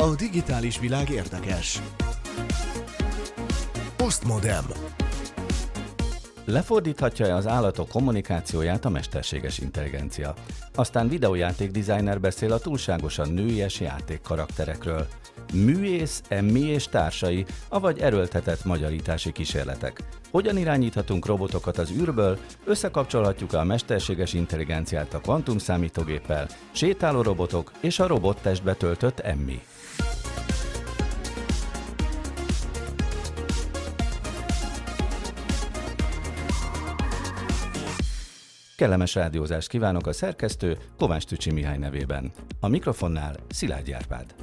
A digitális világ érdekes. Postmodem. Lefordíthatja-e az állatok kommunikációját a mesterséges intelligencia? Aztán videójáték designer beszél a túlságosan nőies játék karakterekről. Műész, emmi és társai, avagy erőltetett magyarítási kísérletek. Hogyan irányíthatunk robotokat az űrből, összekapcsolhatjuk a mesterséges intelligenciát a kvantum számítógéppel, sétáló robotok és a robottestbe töltött emmi. Kellemes rádiózást kívánok a szerkesztő Kovács Tücsi Mihály nevében. A mikrofonnál Szilágy Árpád.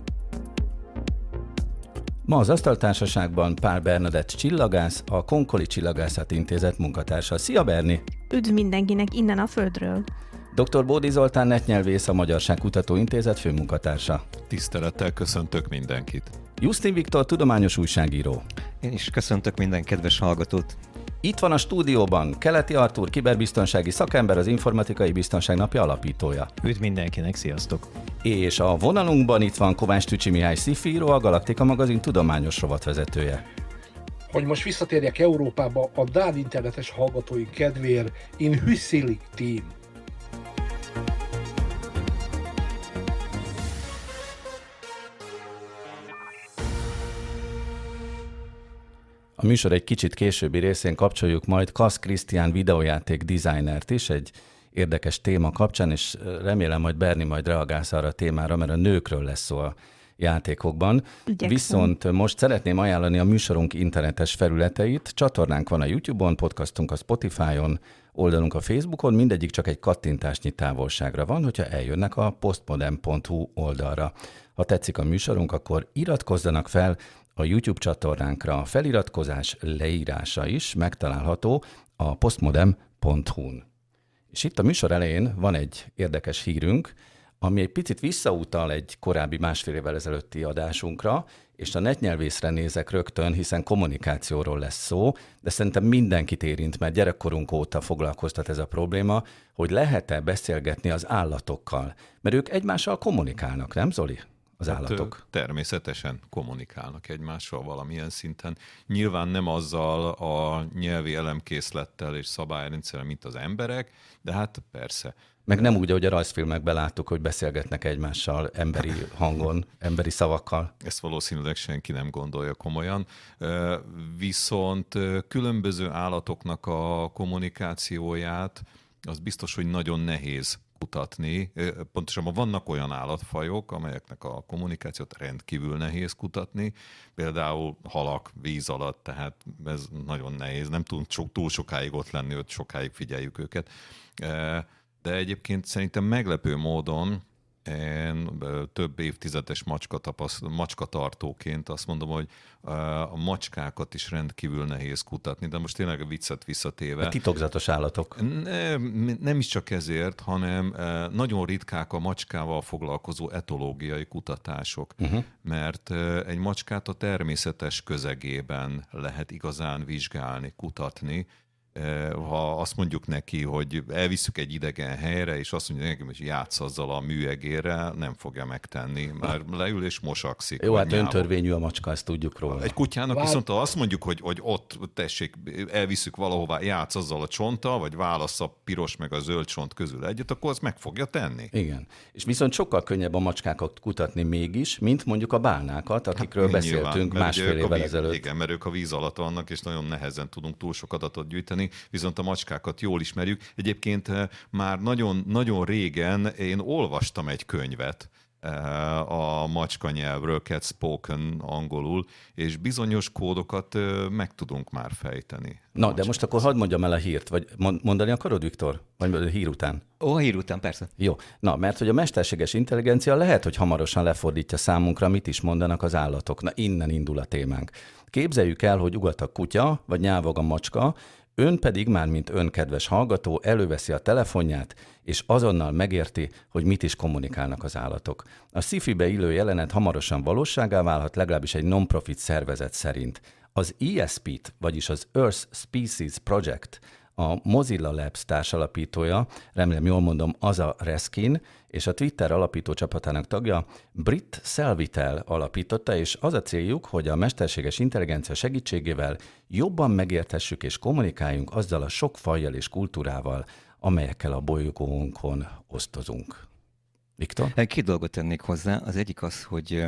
Ma az Asztaltársaságban Pál Bernadett csillagász, a Konkoli Csillagászat Intézet munkatársa. Szia Berni! Üdv mindenkinek innen a Földről! Dr. Bódi Zoltán netnyelvész, a Magyarság Kutató Intézet főmunkatársa. Tisztelettel köszöntök mindenkit. Justin Viktor, tudományos újságíró. Én is köszöntök minden kedves hallgatót. Itt van a stúdióban Keleti Artúr, kiberbiztonsági szakember, az Informatikai Biztonság Napja alapítója. Üdv mindenkinek, sziasztok! És a vonalunkban itt van Kovács Tücsi Mihály Szifíró, a Galaktika magazin tudományos rovatvezetője. Hogy most visszatérjek Európába, a Dán internetes hallgatói kedvéért én Hüsszilik Team. A műsor egy kicsit későbbi részén kapcsoljuk majd Kasz Krisztián videójáték designert is, egy érdekes téma kapcsán, és remélem, hogy Berni majd reagálsz arra a témára, mert a nőkről lesz szó a játékokban. Igyekszem. Viszont most szeretném ajánlani a műsorunk internetes felületeit. Csatornánk van a YouTube-on, podcastunk a Spotify-on, oldalunk a Facebookon, mindegyik csak egy kattintásnyi távolságra van, hogyha eljönnek a postmodern.hu oldalra. Ha tetszik a műsorunk, akkor iratkozzanak fel a YouTube csatornánkra. A feliratkozás leírása is megtalálható a postmodern.hu-n. És itt a műsor elején van egy érdekes hírünk, ami egy picit visszautal egy korábbi másfél évvel ezelőtti adásunkra, és a netnyelvészre nézek rögtön, hiszen kommunikációról lesz szó, de szerintem mindenkit érint, mert gyerekkorunk óta foglalkoztat ez a probléma, hogy lehet-e beszélgetni az állatokkal, mert ők egymással kommunikálnak, nem Zoli? Az állatok. Hát, ö, természetesen kommunikálnak egymással valamilyen szinten. Nyilván nem azzal a nyelvi elemkészlettel és szabályrendszerrel, mint az emberek, de hát persze. Meg nem úgy, ahogy a rajzfilmekben láttuk, hogy beszélgetnek egymással emberi hangon, emberi szavakkal. Ezt valószínűleg senki nem gondolja komolyan. Viszont különböző állatoknak a kommunikációját az biztos, hogy nagyon nehéz kutatni. Pontosabban vannak olyan állatfajok, amelyeknek a kommunikációt rendkívül nehéz kutatni, például halak víz alatt, tehát ez nagyon nehéz, nem tudunk so- túl sokáig ott lenni, hogy sokáig figyeljük őket. De egyébként szerintem meglepő módon én több évtizedes macska, tapaszt, macska tartóként azt mondom, hogy a macskákat is rendkívül nehéz kutatni, de most tényleg a viccet visszatéve. A titokzatos állatok. Nem, nem is csak ezért, hanem nagyon ritkák a macskával foglalkozó etológiai kutatások, uh-huh. mert egy macskát a természetes közegében lehet igazán vizsgálni, kutatni. Ha azt mondjuk neki, hogy elviszük egy idegen helyre, és azt mondja neki, hogy játsz azzal a műegérrel, nem fogja megtenni, mert leül és mosakszik. Jó, hát nyávog. öntörvényű a macska, ezt tudjuk róla. Egy kutyának Vár- viszont ha azt mondjuk, hogy, hogy ott tessék, elviszük valahová, játsz azzal a csonttal, vagy válasz a piros meg a zöld csont közül egyet, akkor az meg fogja tenni. Igen. És viszont sokkal könnyebb a macskákat kutatni mégis, mint mondjuk a bálnákat, akikről Hát, beszéltünk nyilván, másfél évvel víz- ezelőtt. Igen, mert ők a víz alatt vannak, és nagyon nehezen tudunk túl sok adatot gyűjteni, viszont a macskákat jól ismerjük. Egyébként eh, már nagyon, nagyon régen én olvastam egy könyvet, eh, a macska nyelvről, cat spoken angolul, és bizonyos kódokat eh, meg tudunk már fejteni. Na, de most akkor hadd mondjam el a hírt, vagy mond- mondani akarod, Viktor? Vagy a hír után? Ó, a hír után persze. Jó. Na, mert hogy a mesterséges intelligencia lehet, hogy hamarosan lefordítja számunkra, mit is mondanak az állatok. Na, innen indul a témánk. Képzeljük el, hogy ugat a kutya, vagy nyávog a macska, ön pedig már, mint ön kedves hallgató, előveszi a telefonját, és azonnal megérti, hogy mit is kommunikálnak az állatok. A sci-fi-be illő jelenet hamarosan valóságá válhat, legalábbis egy non-profit szervezet szerint. Az ESP-t, vagyis az Earth Species Project, a Mozilla Labs társalapítója, remélem jól mondom, Aza Reskin, és a Twitter alapító csapatának tagja Brit Selvitel alapította, és az a céljuk, hogy a mesterséges intelligencia segítségével jobban megérthessük és kommunikáljunk azzal a sok fajjal és kultúrával, amelyekkel a bolygónkon osztozunk. Viktor? Két dolgot tennék hozzá. Az egyik az, hogy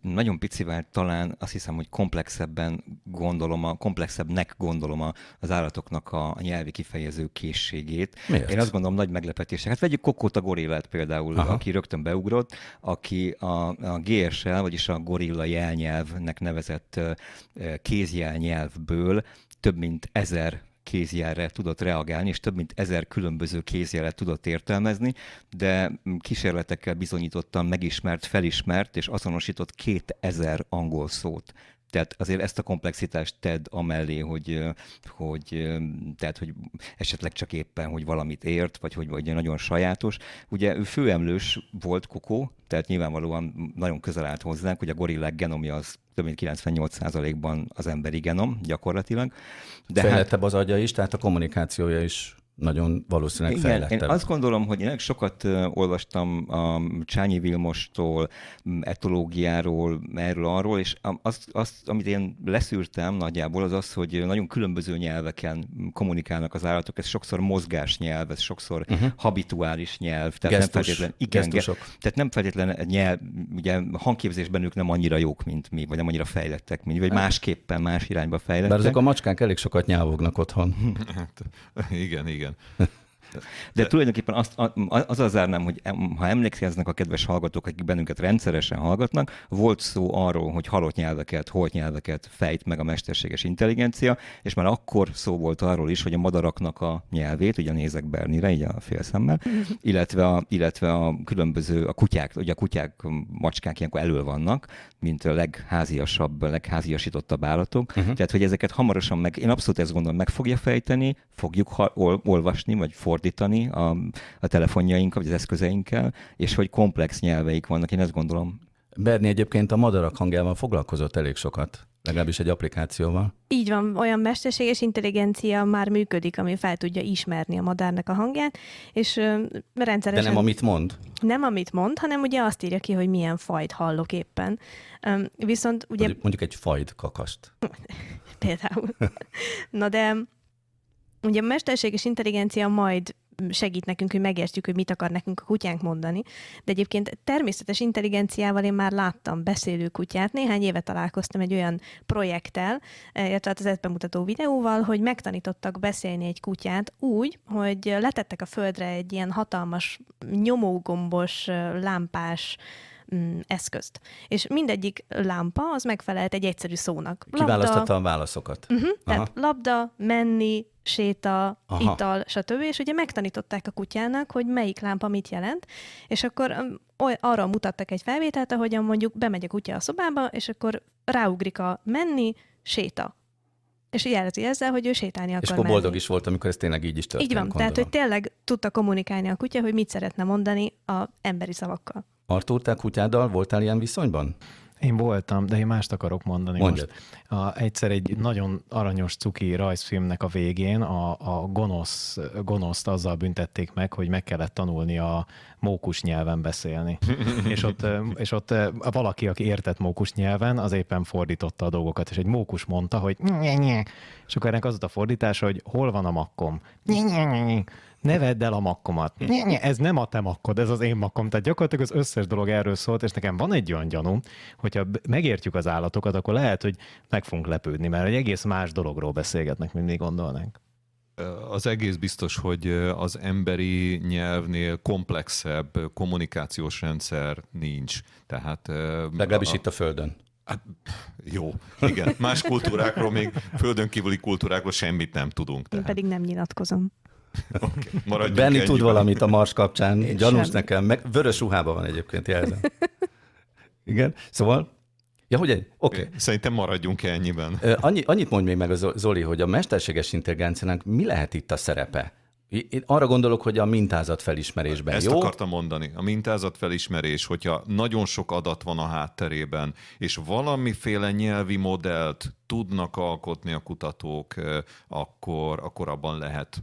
nagyon picivel talán azt hiszem, hogy komplexebben gondolom, a komplexebbnek gondolom az állatoknak a nyelvi kifejező készségét. Miért? Én azt gondolom nagy meglepetés. Hát vegyük Kokót a gorillát például, Aha. aki rögtön beugrott, aki a, a GSL, vagyis a gorilla jelnyelvnek nevezett kézjelnyelvből több mint ezer kézjelre tudott reagálni, és több mint ezer különböző kézjelet tudott értelmezni, de kísérletekkel bizonyítottan megismert, felismert és azonosított két ezer angol szót. Tehát azért ezt a komplexitást tedd amellé, hogy, hogy, tehát, hogy esetleg csak éppen, hogy valamit ért, vagy hogy vagy nagyon sajátos. Ugye ő főemlős volt Kokó, tehát nyilvánvalóan nagyon közel állt hozzánk, hogy a gorillák genomja az több mint 98%-ban az emberi genom gyakorlatilag. De Fejlettebb hát, az agya is, tehát a kommunikációja is nagyon valószínűleg Igen, fejlettebb. Én azt gondolom, hogy én sokat olvastam a Csányi Vilmostól, etológiáról, erről, arról, és azt, azt, amit én leszűrtem nagyjából, az az, hogy nagyon különböző nyelveken kommunikálnak az állatok, ez sokszor mozgás nyelv, ez sokszor uh-huh. habituális nyelv. Tehát Gesztus, nem feltétlen, igen, gesztusok. Tehát nem feltétlenül nyelv, ugye hangképzésben ők nem annyira jók, mint mi, vagy nem annyira fejlettek, mint mi, vagy hát- másképpen, más irányba fejlettek. Bár ezek a macskák elég sokat nyávognak otthon. Hát, igen, igen igen. De tulajdonképpen azt, az az zárnám, hogy ha emlékeznek a kedves hallgatók, akik bennünket rendszeresen hallgatnak, volt szó arról, hogy halott nyelveket, holt nyelveket fejt meg a mesterséges intelligencia, és már akkor szó volt arról is, hogy a madaraknak a nyelvét, ugye nézek Bernire, így a félszemmel, illetve a, illetve a különböző, a kutyák, ugye a kutyák, macskák ilyenkor elő vannak, mint a legháziasabb, legháziasítottabb állatok. Uh-huh. Tehát, hogy ezeket hamarosan meg, én abszolút ezt gondolom, meg fogja fejteni, fogjuk ha, ol, olvasni, vagy fordítani a, a telefonjainkkal, vagy az eszközeinkkel, és hogy komplex nyelveik vannak, én ezt gondolom. Berni egyébként a madarak hangjával foglalkozott elég sokat. Legalábbis egy applikációval. Így van, olyan mesterséges intelligencia már működik, ami fel tudja ismerni a madárnak a hangját, és ö, rendszeresen... De nem amit mond? Nem amit mond, hanem ugye azt írja ki, hogy milyen fajt hallok éppen. Ö, viszont ugye... Mondjuk egy fajt kakast. Például. Na de ugye a mesterséges intelligencia majd segít nekünk, hogy megértjük, hogy mit akar nekünk a kutyánk mondani. De egyébként természetes intelligenciával én már láttam beszélő kutyát. Néhány éve találkoztam egy olyan projekttel, illetve az ezt bemutató videóval, hogy megtanítottak beszélni egy kutyát úgy, hogy letettek a földre egy ilyen hatalmas nyomógombos, lámpás mm, eszközt. És mindegyik lámpa az megfelelt egy egyszerű szónak. Kiválasztotta a válaszokat. Uh-huh, tehát labda, menni, séta, Aha. ital, stb. És ugye megtanították a kutyának, hogy melyik lámpa mit jelent, és akkor um, arra mutattak egy felvételt, ahogyan mondjuk bemegy a kutya a szobába, és akkor ráugrik a menni, séta. És jelzi ezzel, hogy ő sétálni akar És akkor boldog menni. is volt, amikor ez tényleg így is történt. Így van, gondolom. tehát hogy tényleg tudta kommunikálni a kutya, hogy mit szeretne mondani a emberi szavakkal. Artúr, te kutyáddal voltál ilyen viszonyban? Én voltam, de én mást akarok mondani Mondjad. most. A, egyszer egy nagyon aranyos cuki rajzfilmnek a végén a, a gonosz, gonoszt azzal büntették meg, hogy meg kellett tanulni a mókus nyelven beszélni. és, ott, és ott valaki, aki értett mókus nyelven, az éppen fordította a dolgokat, és egy mókus mondta, hogy és akkor ennek az volt a fordítása, hogy hol van a makkom? Ne vedd el a makkomat. Ez nem a te makkod, ez az én makkom. Tehát gyakorlatilag az összes dolog erről szólt, és nekem van egy olyan gyanú, hogyha megértjük az állatokat, akkor lehet, hogy meg fogunk lepődni, mert egy egész más dologról beszélgetnek, mint mi gondolnánk. Az egész biztos, hogy az emberi nyelvnél komplexebb kommunikációs rendszer nincs. Tehát, Legalábbis a... itt a Földön. Hát, jó, igen. Más kultúrákról, még földön kívüli kultúrákról semmit nem tudunk. Tehát. Én pedig nem nyilatkozom. Okay, Benni tud valamit a Mars kapcsán, Én gyanús sem. nekem, meg vörös ruhában van egyébként, jelzem. Igen, szóval Ja, hogy egy? Oké. Okay. Szerintem maradjunk ennyiben. Annyi, annyit mondj még meg, Zoli, hogy a mesterséges intelligenciának mi lehet itt a szerepe? Én arra gondolok, hogy a mintázat felismerésben Ezt jó. akartam mondani. A mintázat felismerés, hogyha nagyon sok adat van a hátterében, és valamiféle nyelvi modellt tudnak alkotni a kutatók, akkor, akkor abban lehet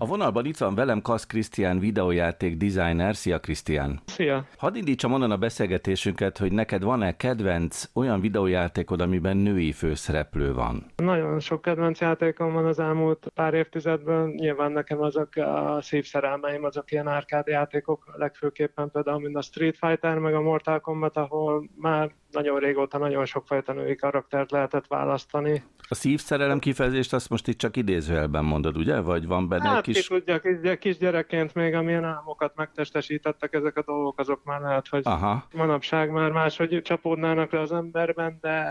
A vonalban itt van velem Kasz Krisztián videójáték designer. Szia Krisztián! Szia! Hadd indítsam onnan a beszélgetésünket, hogy neked van-e kedvenc olyan videójátékod, amiben női főszereplő van? Nagyon sok kedvenc játékom van az elmúlt pár évtizedben. Nyilván nekem azok a szívszerelmeim, azok ilyen árkád játékok, legfőképpen például, mint a Street Fighter, meg a Mortal Kombat, ahol már nagyon régóta nagyon sokfajta női karaktert lehetett választani. A szívszerelem kifejezést azt most itt csak idézőjelben mondod, ugye? Vagy van benne hát, egy kis... ki tudja, kis, kisgyerekként még amilyen álmokat megtestesítettek ezek a dolgok, azok már lehet, hogy Aha. manapság már máshogy csapódnának le az emberben, de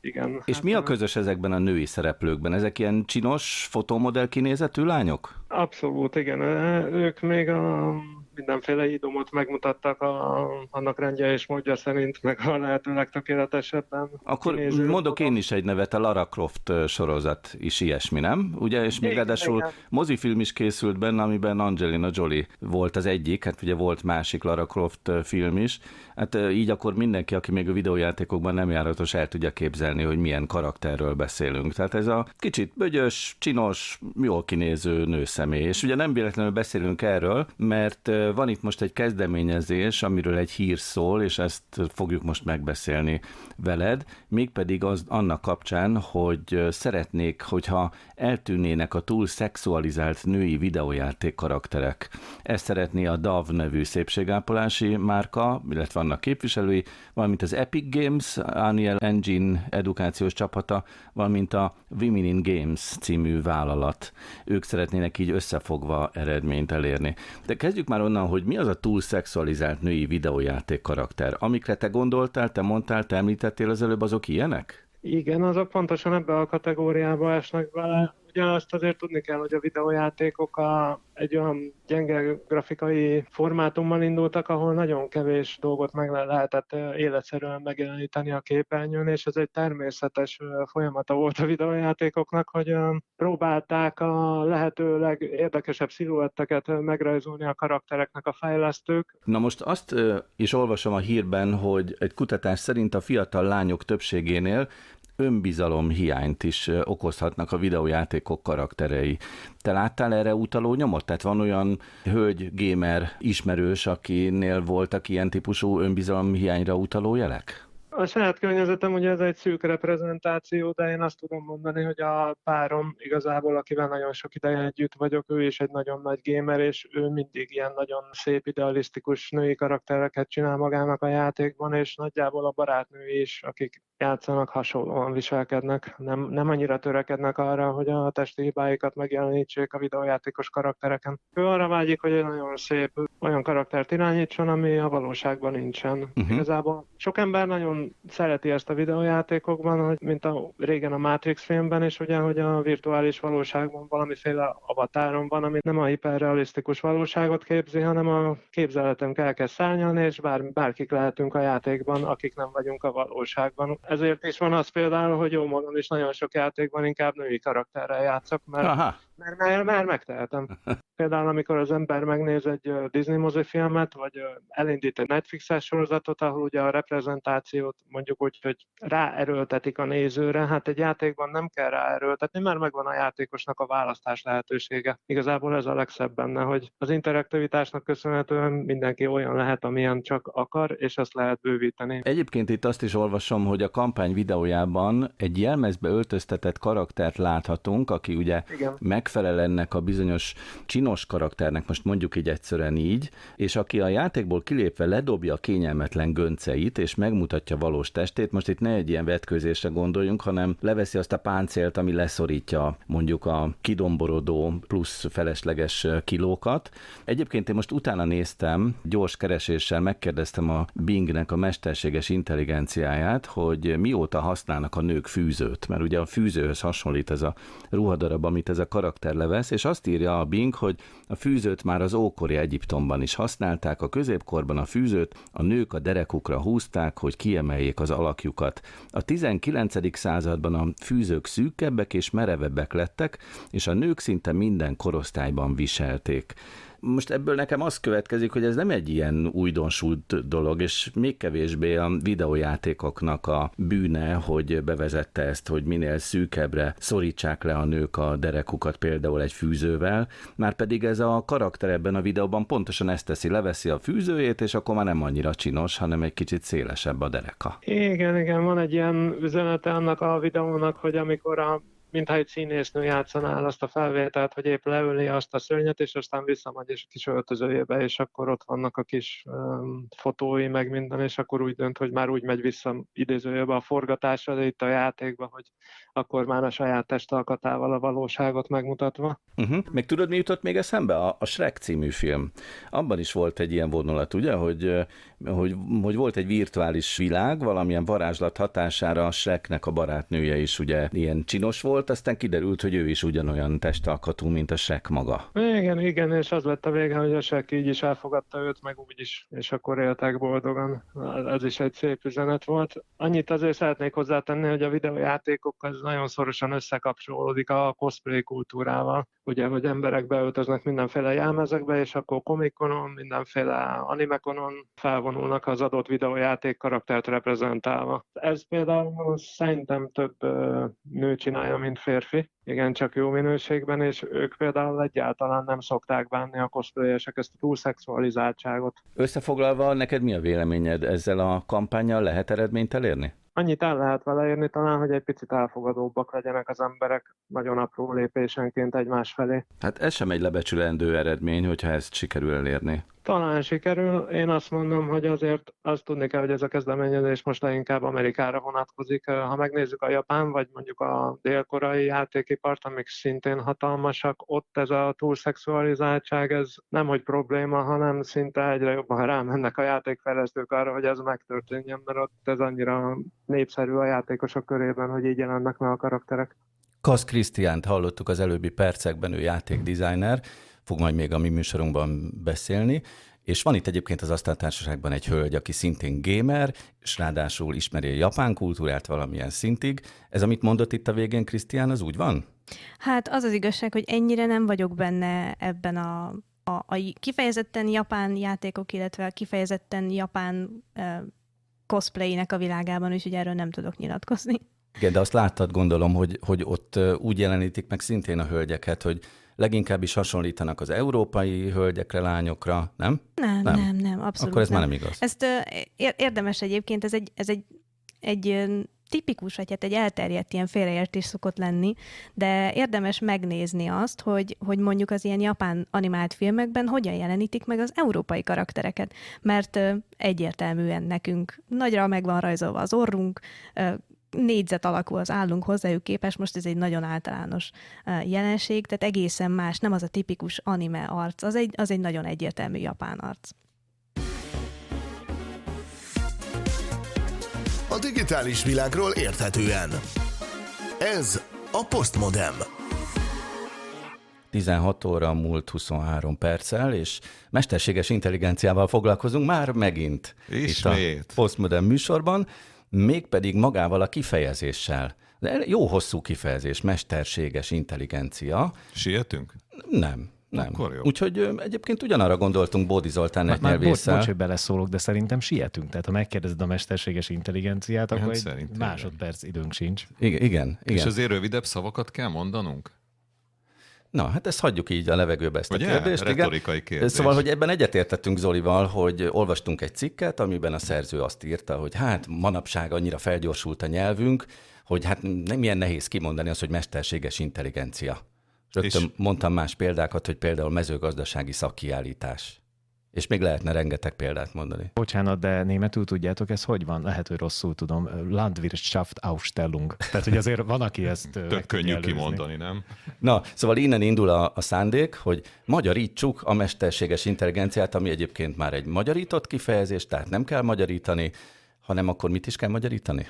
igen. És hát, mi a közös ezekben a női szereplőkben? Ezek ilyen csinos fotomodell kinézetű lányok? Abszolút, igen. Ők még a mindenféle idomot megmutattak a, annak rendje és módja szerint, meg a lehető legtökéletesebben. Akkor kinéző mondok én is egy nevet, a Lara Croft sorozat is ilyesmi, nem? Ugye, és még ráadásul igen. mozifilm is készült benne, amiben Angelina Jolie volt az egyik, hát ugye volt másik Lara Croft film is. Hát így akkor mindenki, aki még a videójátékokban nem járatos, el tudja képzelni, hogy milyen karakterről beszélünk. Tehát ez a kicsit bögyös, csinos, jól kinéző nőszemély. És ugye nem véletlenül beszélünk erről, mert van itt most egy kezdeményezés, amiről egy hír szól, és ezt fogjuk most megbeszélni veled, mégpedig az annak kapcsán, hogy szeretnék, hogyha eltűnnének a túl szexualizált női videójáték karakterek. Ezt szeretné a DAV nevű szépségápolási márka, illetve annak képviselői, valamint az Epic Games, Unreal Engine edukációs csapata, valamint a Women in Games című vállalat. Ők szeretnének így összefogva eredményt elérni. De kezdjük már onnan, hogy mi az a túl szexualizált női videójáték karakter. Amikre te gondoltál, te mondtál, te említettél az előbb, azok ilyenek? Igen, azok pontosan ebbe a kategóriába esnek bele. Ugye azt azért tudni kell, hogy a videójátékok a, egy olyan gyenge grafikai formátummal indultak, ahol nagyon kevés dolgot meg le- lehetett életszerűen megjeleníteni a képernyőn, és ez egy természetes folyamata volt a videójátékoknak, hogy próbálták a lehető legérdekesebb sziluetteket megrajzolni a karaktereknek a fejlesztők, Na most azt is olvasom a hírben, hogy egy kutatás szerint a fiatal lányok többségénél önbizalom hiányt is okozhatnak a videójátékok karakterei. Te láttál erre utaló nyomot? Tehát van olyan hölgy gamer ismerős, akinél voltak ilyen típusú önbizalom hiányra utaló jelek? A saját környezetem ugye ez egy szűk reprezentáció, de én azt tudom mondani, hogy a párom igazából, akivel nagyon sok ideje együtt vagyok, ő is egy nagyon nagy gamer, és ő mindig ilyen nagyon szép, idealisztikus női karaktereket csinál magának a játékban, és nagyjából a barátnői is, akik játszanak, hasonlóan viselkednek. Nem, nem annyira törekednek arra, hogy a testi hibáikat megjelenítsék a videójátékos karaktereken. Ő arra vágyik, hogy egy nagyon szép olyan karaktert irányítson, ami a valóságban nincsen. Uh-huh. Igazából sok ember nagyon szereti ezt a videójátékokban, hogy mint a régen a Matrix filmben is, ugye, hogy a virtuális valóságban valamiféle avatáron van, ami nem a hiperrealisztikus valóságot képzi, hanem a képzeletünk elkezd szárnyalni, és bár, bárkik lehetünk a játékban, akik nem vagyunk a valóságban. Ezért is van az például, hogy jó magam is nagyon sok játékban inkább női karakterrel játszok, mert Aha, mert, mert, mert megtehetem. Például, amikor az ember megnéz egy Disney mozifilmet, vagy elindít egy Netflixes sorozatot, ahol ugye a reprezentációt mondjuk úgy, hogy ráerőltetik a nézőre, hát egy játékban nem kell ráerőltetni, mert megvan a játékosnak a választás lehetősége. Igazából ez a legszebb benne, hogy az interaktivitásnak köszönhetően mindenki olyan lehet, amilyen csak akar, és azt lehet bővíteni. Egyébként itt azt is olvasom, hogy a kampány videójában egy jelmezbe öltöztetett karaktert láthatunk, aki ugye Igen. megfelel ennek a bizonyos csinos karakternek, most mondjuk így egyszerűen így, és aki a játékból kilépve ledobja a kényelmetlen gönceit, és megmutatja valós testét, most itt ne egy ilyen vetkőzésre gondoljunk, hanem leveszi azt a páncélt, ami leszorítja mondjuk a kidomborodó plusz felesleges kilókat. Egyébként én most utána néztem, gyors kereséssel megkérdeztem a Bingnek a mesterséges intelligenciáját, hogy mióta használnak a nők fűzőt, mert ugye a fűzőhöz hasonlít ez a ruhadarab, amit ez a karakter levesz, és azt írja a Bing, hogy a fűzőt már az ókori Egyiptomban is használták, a középkorban a fűzőt a nők a derekukra húzták, hogy kiemeljék az alakjukat. A 19. században a fűzők szűkebbek és merevebbek lettek, és a nők szinte minden korosztályban viselték. Most ebből nekem az következik, hogy ez nem egy ilyen újdonsult dolog, és még kevésbé a videójátékoknak a bűne, hogy bevezette ezt, hogy minél szűkebbre szorítsák le a nők a derekukat például egy fűzővel, már pedig ez a karakter ebben a videóban pontosan ezt teszi, leveszi a fűzőjét, és akkor már nem annyira csinos, hanem egy kicsit szélesebb a dereka. Igen, igen, van egy ilyen üzenete annak a videónak, hogy amikor a mintha egy színésznő játszaná el azt a felvételt, hogy épp leüli azt a szörnyet, és aztán visszamegy és kis öltözőjébe, és akkor ott vannak a kis um, fotói, meg minden, és akkor úgy dönt, hogy már úgy megy vissza idézőjébe a forgatásra, de itt a játékba, hogy akkor már a saját testalkatával a valóságot megmutatva. Uh-huh. Még tudod, mi jutott még eszembe? A, a Shrek című film. Abban is volt egy ilyen vonulat, ugye, hogy, hogy, hogy volt egy virtuális világ, valamilyen varázslat hatására a Shreknek a barátnője is ugye ilyen csinos volt, aztán kiderült, hogy ő is ugyanolyan testalkatú, mint a Shrek maga. Igen, igen, és az lett a vége, hogy a Shrek így is elfogadta őt, meg úgy is, és akkor éltek boldogan. Ez is egy szép üzenet volt. Annyit azért szeretnék hozzátenni, hogy a videójátékok az nagyon szorosan összekapcsolódik a cosplay kultúrával. Ugye, hogy emberek beöltöznek mindenféle jelmezekbe, és akkor komikonon, mindenféle animekonon felvonulnak az adott videójáték karaktert reprezentálva. Ez például szerintem több nő csinálja, mint férfi, igen, csak jó minőségben, és ők például egyáltalán nem szokták bánni a cosplayesek ezt a túlszexualizáltságot. Összefoglalva, neked mi a véleményed? Ezzel a kampányjal lehet eredményt elérni? annyit el lehet vele érni talán, hogy egy picit elfogadóbbak legyenek az emberek nagyon apró lépésenként egymás felé. Hát ez sem egy lebecsülendő eredmény, hogyha ezt sikerül elérni. Talán sikerül. Én azt mondom, hogy azért azt tudni kell, hogy ez a kezdeményezés most leginkább Amerikára vonatkozik. Ha megnézzük a japán, vagy mondjuk a dél-koreai játékipart, amik szintén hatalmasak, ott ez a túlszexualizáltság, ez nem hogy probléma, hanem szinte egyre jobban rámennek a játékfejlesztők arra, hogy ez megtörténjen, mert ott ez annyira népszerű a játékosok körében, hogy így jelennek meg a karakterek. Kasz Krisztiánt hallottuk az előbbi percekben, ő játékdesigner, fog majd még a mi műsorunkban beszélni, és van itt egyébként az asztaltársaságban egy hölgy, aki szintén gamer, és ráadásul ismeri a japán kultúrát valamilyen szintig. Ez, amit mondott itt a végén, Krisztián, az úgy van? Hát az az igazság, hogy ennyire nem vagyok benne ebben a, a, a kifejezetten japán játékok, illetve a kifejezetten japán uh, cosplaynek a világában, úgyhogy erről nem tudok nyilatkozni. Igen, de azt láttad, gondolom, hogy, hogy ott úgy jelenítik meg szintén a hölgyeket, hogy leginkább is hasonlítanak az európai hölgyekre, lányokra, nem? Nem, nem, nem, nem abszolút Akkor ez nem. már nem igaz. Ezt érdemes egyébként, ez egy, ez egy, egy tipikus, vagy hát egy elterjedt ilyen félreértés szokott lenni, de érdemes megnézni azt, hogy, hogy mondjuk az ilyen japán animált filmekben hogyan jelenítik meg az európai karaktereket, mert egyértelműen nekünk nagyra meg van rajzolva az orrunk, négyzet alakú az állunk hozzájuk képes, most ez egy nagyon általános jelenség, tehát egészen más, nem az a tipikus anime arc, az egy, az egy nagyon egyértelmű japán arc. A digitális világról érthetően. Ez a Postmodem. 16 óra múlt 23 perccel, és mesterséges intelligenciával foglalkozunk már megint. Ismét. Itt a Postmodern műsorban mégpedig magával a kifejezéssel. De jó hosszú kifejezés, mesterséges intelligencia. Sietünk? Nem. Nem. Akkor jó. Úgyhogy egyébként ugyanarra gondoltunk Bódi Zoltán egy Már bocs, bocs, hogy beleszólok, de szerintem sietünk. Tehát ha megkérdezed a mesterséges intelligenciát, akkor hát egy másodperc időnk sincs. Igen, igen, igen. És azért rövidebb szavakat kell mondanunk? Na, hát ezt hagyjuk így a levegőbe ezt Ugye? a kérdést. Retorikai igen. kérdés. Szóval, hogy ebben egyetértettünk Zolival, hogy olvastunk egy cikket, amiben a szerző azt írta, hogy hát manapság annyira felgyorsult a nyelvünk, hogy hát nem ilyen nehéz kimondani azt, hogy mesterséges intelligencia. Rögtön és... mondtam más példákat, hogy például mezőgazdasági szakkiállítás. És még lehetne rengeteg példát mondani. Bocsánat, de németül tudjátok, ez hogy van? Lehet, hogy rosszul tudom. Landwirtschaft Ausstellung. Tehát, hogy azért van, aki ezt Tök könnyű előzni. kimondani, nem? Na, szóval innen indul a, a szándék, hogy magyarítsuk a mesterséges intelligenciát, ami egyébként már egy magyarított kifejezés, tehát nem kell magyarítani, hanem akkor mit is kell magyarítani?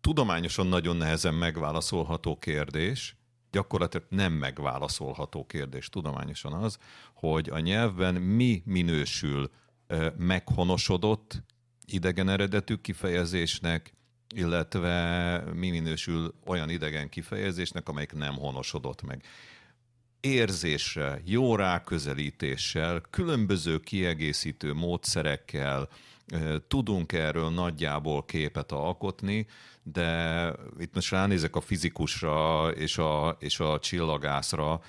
Tudományosan nagyon nehezen megválaszolható kérdés, gyakorlatilag nem megválaszolható kérdés tudományosan az, hogy a nyelvben mi minősül meghonosodott idegen eredetű kifejezésnek, illetve mi minősül olyan idegen kifejezésnek, amelyik nem honosodott meg. érzésre, jó ráközelítéssel, különböző kiegészítő módszerekkel tudunk erről nagyjából képet alkotni, de itt most ránézek a fizikusra és a, és a csillagászra.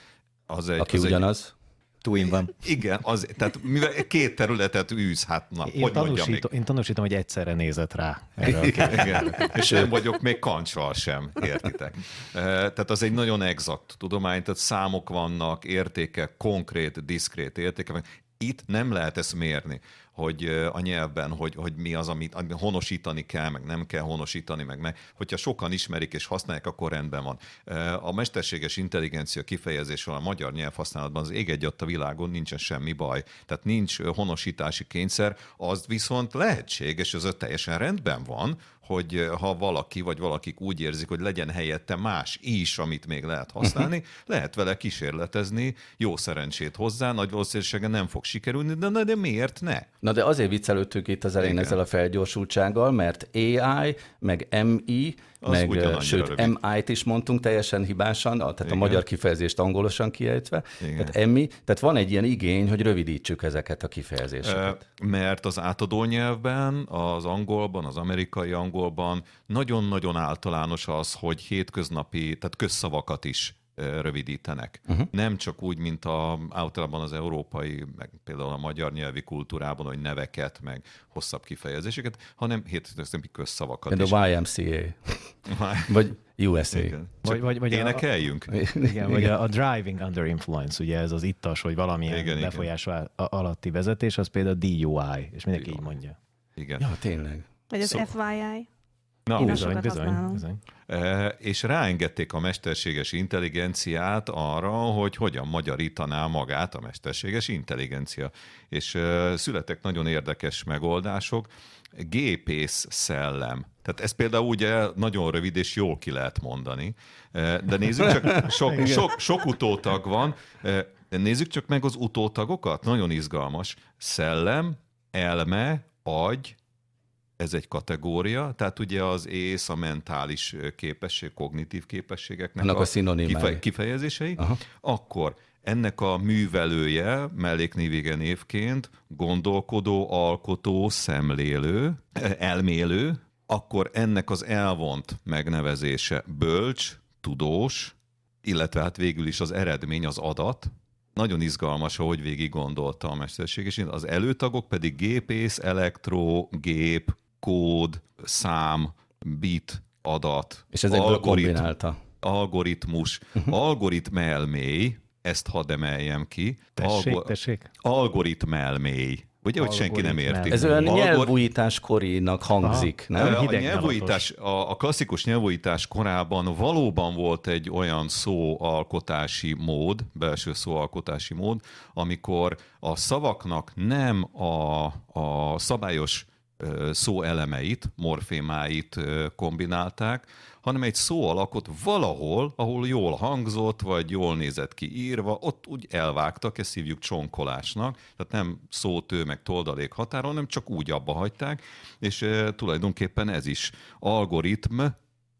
Az egy, Aki az ugyanaz? Egy, Twin van. Igen, az, tehát mivel két területet űz, hát na, én hogy tanúsítom? Én tanúsítom, hogy egyszerre nézett rá. Erre igen, igen. És nem vagyok még kancsal sem, értitek? Tehát az egy nagyon exakt tudomány, tehát számok vannak, értékek, konkrét, diszkrét értékek. Itt nem lehet ezt mérni hogy a nyelvben, hogy, hogy mi az, amit, honosítani kell, meg nem kell honosítani, meg, meg hogyha sokan ismerik és használják, akkor rendben van. A mesterséges intelligencia kifejezéssel a magyar nyelvhasználatban az ég egy a világon nincsen semmi baj. Tehát nincs honosítási kényszer, az viszont lehetséges, ez teljesen rendben van, hogy ha valaki vagy valakik úgy érzik, hogy legyen helyette más is, amit még lehet használni, uh-huh. lehet vele kísérletezni, jó szerencsét hozzá, nagy valószínűséggel nem fog sikerülni, de, de miért ne? Na de azért viccelődtünk itt az elején Igen. ezzel a felgyorsultsággal, mert AI, meg MI, az meg sőt, MI-t is mondtunk teljesen hibásan, tehát Igen. a magyar kifejezést angolosan kiejtve. Igen. Tehát MI, tehát van egy ilyen igény, hogy rövidítsük ezeket a kifejezéseket. Mert az átadó nyelvben, az angolban, az amerikai angolban nagyon-nagyon általános az, hogy hétköznapi, tehát közszavakat is rövidítenek. Uh-huh. Nem csak úgy, mint a, általában az európai, meg például a magyar nyelvi kultúrában, hogy neveket, meg hosszabb kifejezéseket, hanem hétköznapi közszavakat De a YMCA. vagy USA. Igen. Vagy, vagy, vagy énekeljünk? A, igen, vagy a, a driving under influence, ugye ez az ittas, vagy valamilyen igen, befolyás igen. alatti vezetés, az például DUI, és mindenki így mondja. Igen. Ja, tényleg. Vagy az so, FYI. Na, bizony, bizony, bizony. E, és ráengedték a mesterséges intelligenciát arra, hogy hogyan magyarítaná magát a mesterséges intelligencia. És e, születek nagyon érdekes megoldások. Gépész szellem. Tehát ez például ugye nagyon rövid és jól ki lehet mondani. E, de nézzük csak, sok, sok, sok utótag van. De nézzük csak meg az utótagokat, nagyon izgalmas. Szellem, elme, agy, ez egy kategória, tehát ugye az ész a mentális képesség, kognitív képességeknek Annak a, a kife- kifejezései, Aha. akkor ennek a művelője melléknévége névként gondolkodó, alkotó, szemlélő, elmélő, akkor ennek az elvont megnevezése bölcs, tudós, illetve hát végül is az eredmény, az adat, nagyon izgalmas, ahogy végig gondolta a mesterség, és az előtagok pedig gépész, elektro, gép, kód, szám, bit, adat, És ezekből algoritm, kombinálta. Algoritmus, uh-huh. algoritm elmély, ezt hadd emeljem ki. Tessék, Algo- tessék. Algoritm elmély. Ugye, hogy senki nem érti. Ez olyan Algor... nyelvújítás korinak hangzik, Aha. nem? A, nyelvújítás, a, a klasszikus nyelvújítás korában valóban volt egy olyan szóalkotási mód, belső szóalkotási mód, amikor a szavaknak nem a, a szabályos szóelemeit, morfémáit kombinálták, hanem egy szó alakot valahol, ahol jól hangzott, vagy jól nézett ki írva, ott úgy elvágtak, ezt hívjuk csonkolásnak, tehát nem szótő meg toldalék határon, hanem csak úgy abba hagyták, és tulajdonképpen ez is algoritm,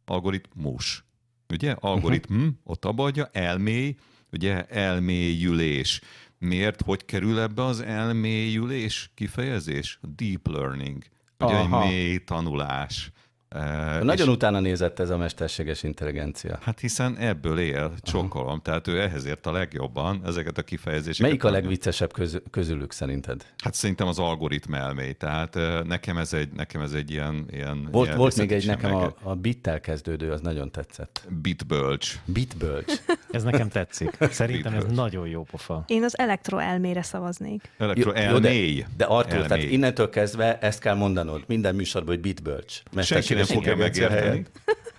algoritmus. Ugye? Algoritm, uh-huh. ott abba hagyja, elmély, ugye elmélyülés. Miért? Hogy kerül ebbe az elmélyülés kifejezés? Deep learning. Ugye Aha. egy mély tanulás. Uh, Nagyon és, utána nézett ez a mesterséges intelligencia. Hát hiszen ebből él, csokolom, tehát ő ehhez ért a legjobban ezeket a kifejezéseket. Melyik a legviccesebb köz, közülük szerinted? Hát szerintem az algoritm elmély, tehát nekem ez egy, nekem ez egy ilyen... ilyen volt ilyen volt még egy nekem a, a bittel kezdődő, az nagyon tetszett. Bitbölcs. Bitbölcs. ez nekem tetszik. Szerintem ez nagyon jó pofa. Én az elektroelmére szavaznék. Elektroelmély. De, de Artur, tehát innentől kezdve ezt kell mondanod minden műsorban, hogy bitbölcs. Senki nem fogja megérteni.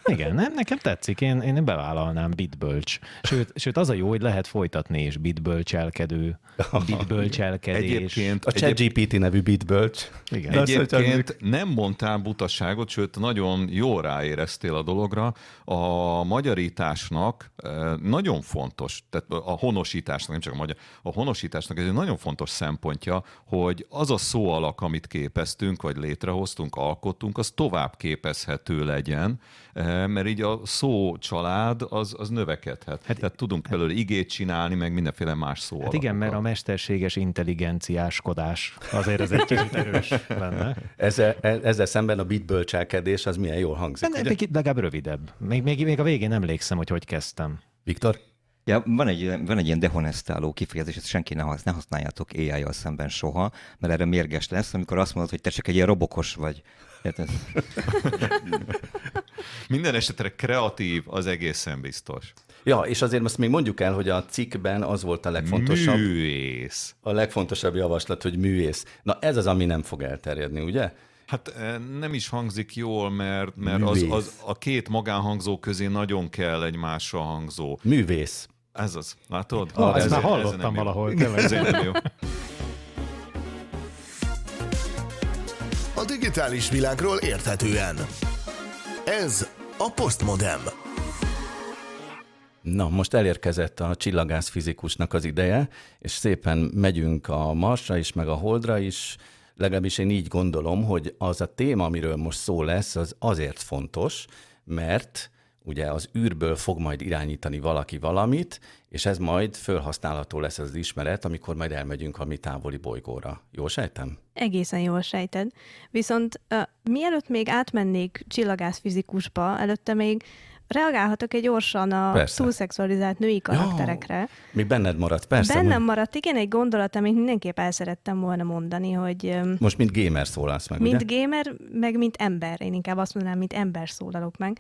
Igen, nem, nekem tetszik, én, én bevállalnám bitbölcs. Sőt, sőt, az a jó, hogy lehet folytatni is bitbölcselkedő, bitbölcselkedés. Egyébként a ChatGPT nevű bitbölcs. Igen. Egyébként nem mondtál butaságot, sőt, nagyon jól ráéreztél a dologra. A magyarításnak eh, nagyon fontos, tehát a honosításnak, nem csak a magyar, a honosításnak ez egy nagyon fontos szempontja, hogy az a szó alak, amit képeztünk, vagy létrehoztunk, alkottunk, az tovább képezhető legyen, mert így a szó család az, az növekedhet. Hát, Tehát tudunk hát, belőle igét csinálni, meg mindenféle más szó. Hát igen, mert a mesterséges intelligenciáskodás azért ez egy kicsit erős lenne. Ezzel, e- ezzel szemben a bitbölcselkedés az milyen jól hangzik. De, de, legalább rövidebb. Még, még, még a végén emlékszem, hogy hogy kezdtem. Viktor? Ja, van egy, van egy ilyen dehonestáló kifejezés, ezt senki ne, hasz, ne használjátok ai szemben soha, mert erre mérges lesz, amikor azt mondod, hogy te csak egy ilyen robokos vagy. Minden esetre kreatív, az egészen biztos. Ja, és azért azt még mondjuk el, hogy a cikkben az volt a legfontosabb. Művész. A legfontosabb javaslat, hogy művész. Na ez az, ami nem fog elterjedni, ugye? Hát eh, nem is hangzik jól, mert, mert az, az, a két magánhangzó közé nagyon kell egy másra hangzó. Művész. Ez az, látod? Ah, ezt már hallottam valahol. Ez nem jó. A digitális világról érthetően. Ez a Postmodem. Na, most elérkezett a csillagász fizikusnak az ideje, és szépen megyünk a Marsra is, meg a Holdra is. Legalábbis én így gondolom, hogy az a téma, amiről most szó lesz, az azért fontos, mert ugye az űrből fog majd irányítani valaki valamit, és ez majd felhasználható lesz az ismeret, amikor majd elmegyünk a mi távoli bolygóra. Jól sejtem? Egészen jól sejted. Viszont uh, mielőtt még átmennék csillagászfizikusba, előtte még reagálhatok egy gyorsan a persze. túlszexualizált női karakterekre. Ja, még benned maradt, persze. Bennem maradt, igen, egy gondolat, amit mindenképp el szerettem volna mondani, hogy... Most mint gamer szólalsz meg, Mint ugye? gamer, meg mint ember. Én inkább azt mondanám, mint ember szólalok meg.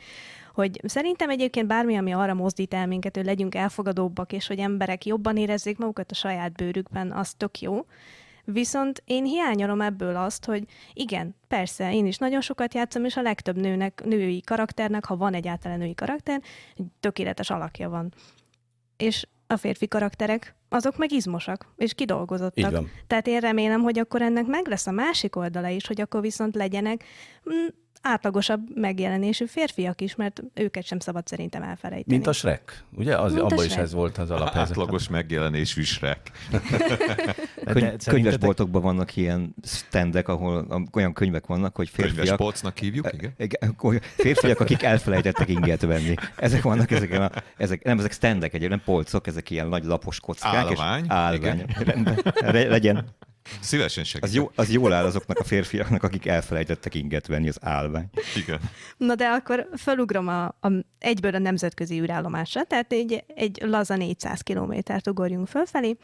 Hogy szerintem egyébként bármi, ami arra mozdít el minket, hogy legyünk elfogadóbbak, és hogy emberek jobban érezzék magukat a saját bőrükben, az tök jó. Viszont én hiányolom ebből azt, hogy igen, persze, én is nagyon sokat játszom, és a legtöbb nőnek, női karakternek, ha van egyáltalán női karakter, tökéletes alakja van. És a férfi karakterek, azok meg izmosak, és kidolgozottak. Tehát én remélem, hogy akkor ennek meg lesz a másik oldala is, hogy akkor viszont legyenek mm, átlagosabb megjelenésű férfiak is, mert őket sem szabad szerintem elfelejteni. Mint a Shrek, ugye? Az, abban is ez volt az alaphelyzet. Átlagos megjelenésű Shrek. Köny- könyvesboltokban vannak ilyen standek, ahol olyan könyvek vannak, hogy férfiak... Könyvespolcnak hívjuk, igen? igen? Férfiak, akik elfelejtettek inget venni. Ezek vannak, ezek, a, ezek nem, ezek standek egyébként, nem polcok, ezek ilyen nagy lapos kockák. Állvány. És állvány. Rendben, legyen. Szívesen segítek. Az, jó, az jól áll azoknak a férfiaknak, akik elfelejtettek inget venni az állvány. Igen. Na de akkor felugrom a, a, egyből a nemzetközi űrállomásra, tehát egy, egy laza 400 kilométert ugorjunk fölfelé,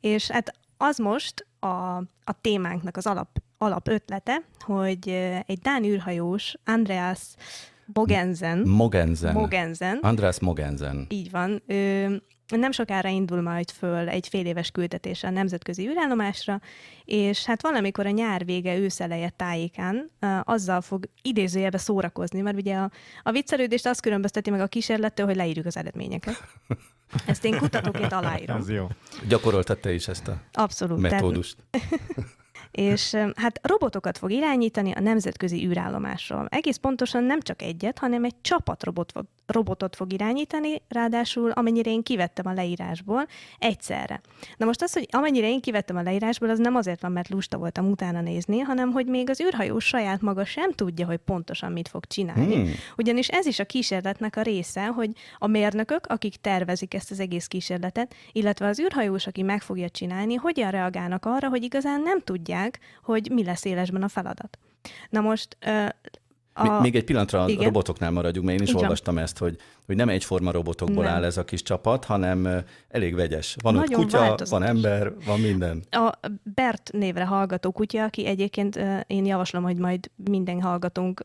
és hát az most a, a témánknak az alap, alap ötlete, hogy egy dán űrhajós, Andreas Mogensen. Mogensen. Mogensen. Andreas Mogensen. Így van. Ő nem sokára indul majd föl egy fél éves küldetés a nemzetközi űrállomásra, és hát valamikor a nyár vége őszeleje tájékán azzal fog idézőjelbe szórakozni, mert ugye a, a viccelődést azt különbözteti meg a kísérlettől, hogy leírjuk az eredményeket. Ezt én kutatóként aláírom. Ez jó. Gyakoroltad te is ezt a Abszolút, metódust. Tehát, és hát robotokat fog irányítani a nemzetközi űrállomásról. Egész pontosan nem csak egyet, hanem egy csapat robot, robotot fog irányítani, ráadásul amennyire én kivettem a leírásból, egyszerre. Na most az, hogy amennyire én kivettem a leírásból, az nem azért van, mert lusta voltam utána nézni, hanem hogy még az űrhajó saját maga sem tudja, hogy pontosan mit fog csinálni. Hmm. Ugyanis ez is a kísérletnek a része, hogy a mérnökök, akik tervezik ezt az egész kísérletet, illetve az űrhajós, aki meg fogja csinálni, hogyan reagálnak arra, hogy igazán nem tudják, hogy mi lesz élesben a feladat. Na most a... Még egy pillanatra a Igen? robotoknál maradjunk, mert én is Igen. olvastam ezt, hogy, hogy nem egyforma robotokból nem. áll ez a kis csapat, hanem elég vegyes. Van Nagyon ott kutya, változatos. van ember, van minden. A Bert névre hallgató kutya, aki egyébként én javaslom, hogy majd minden hallgatónk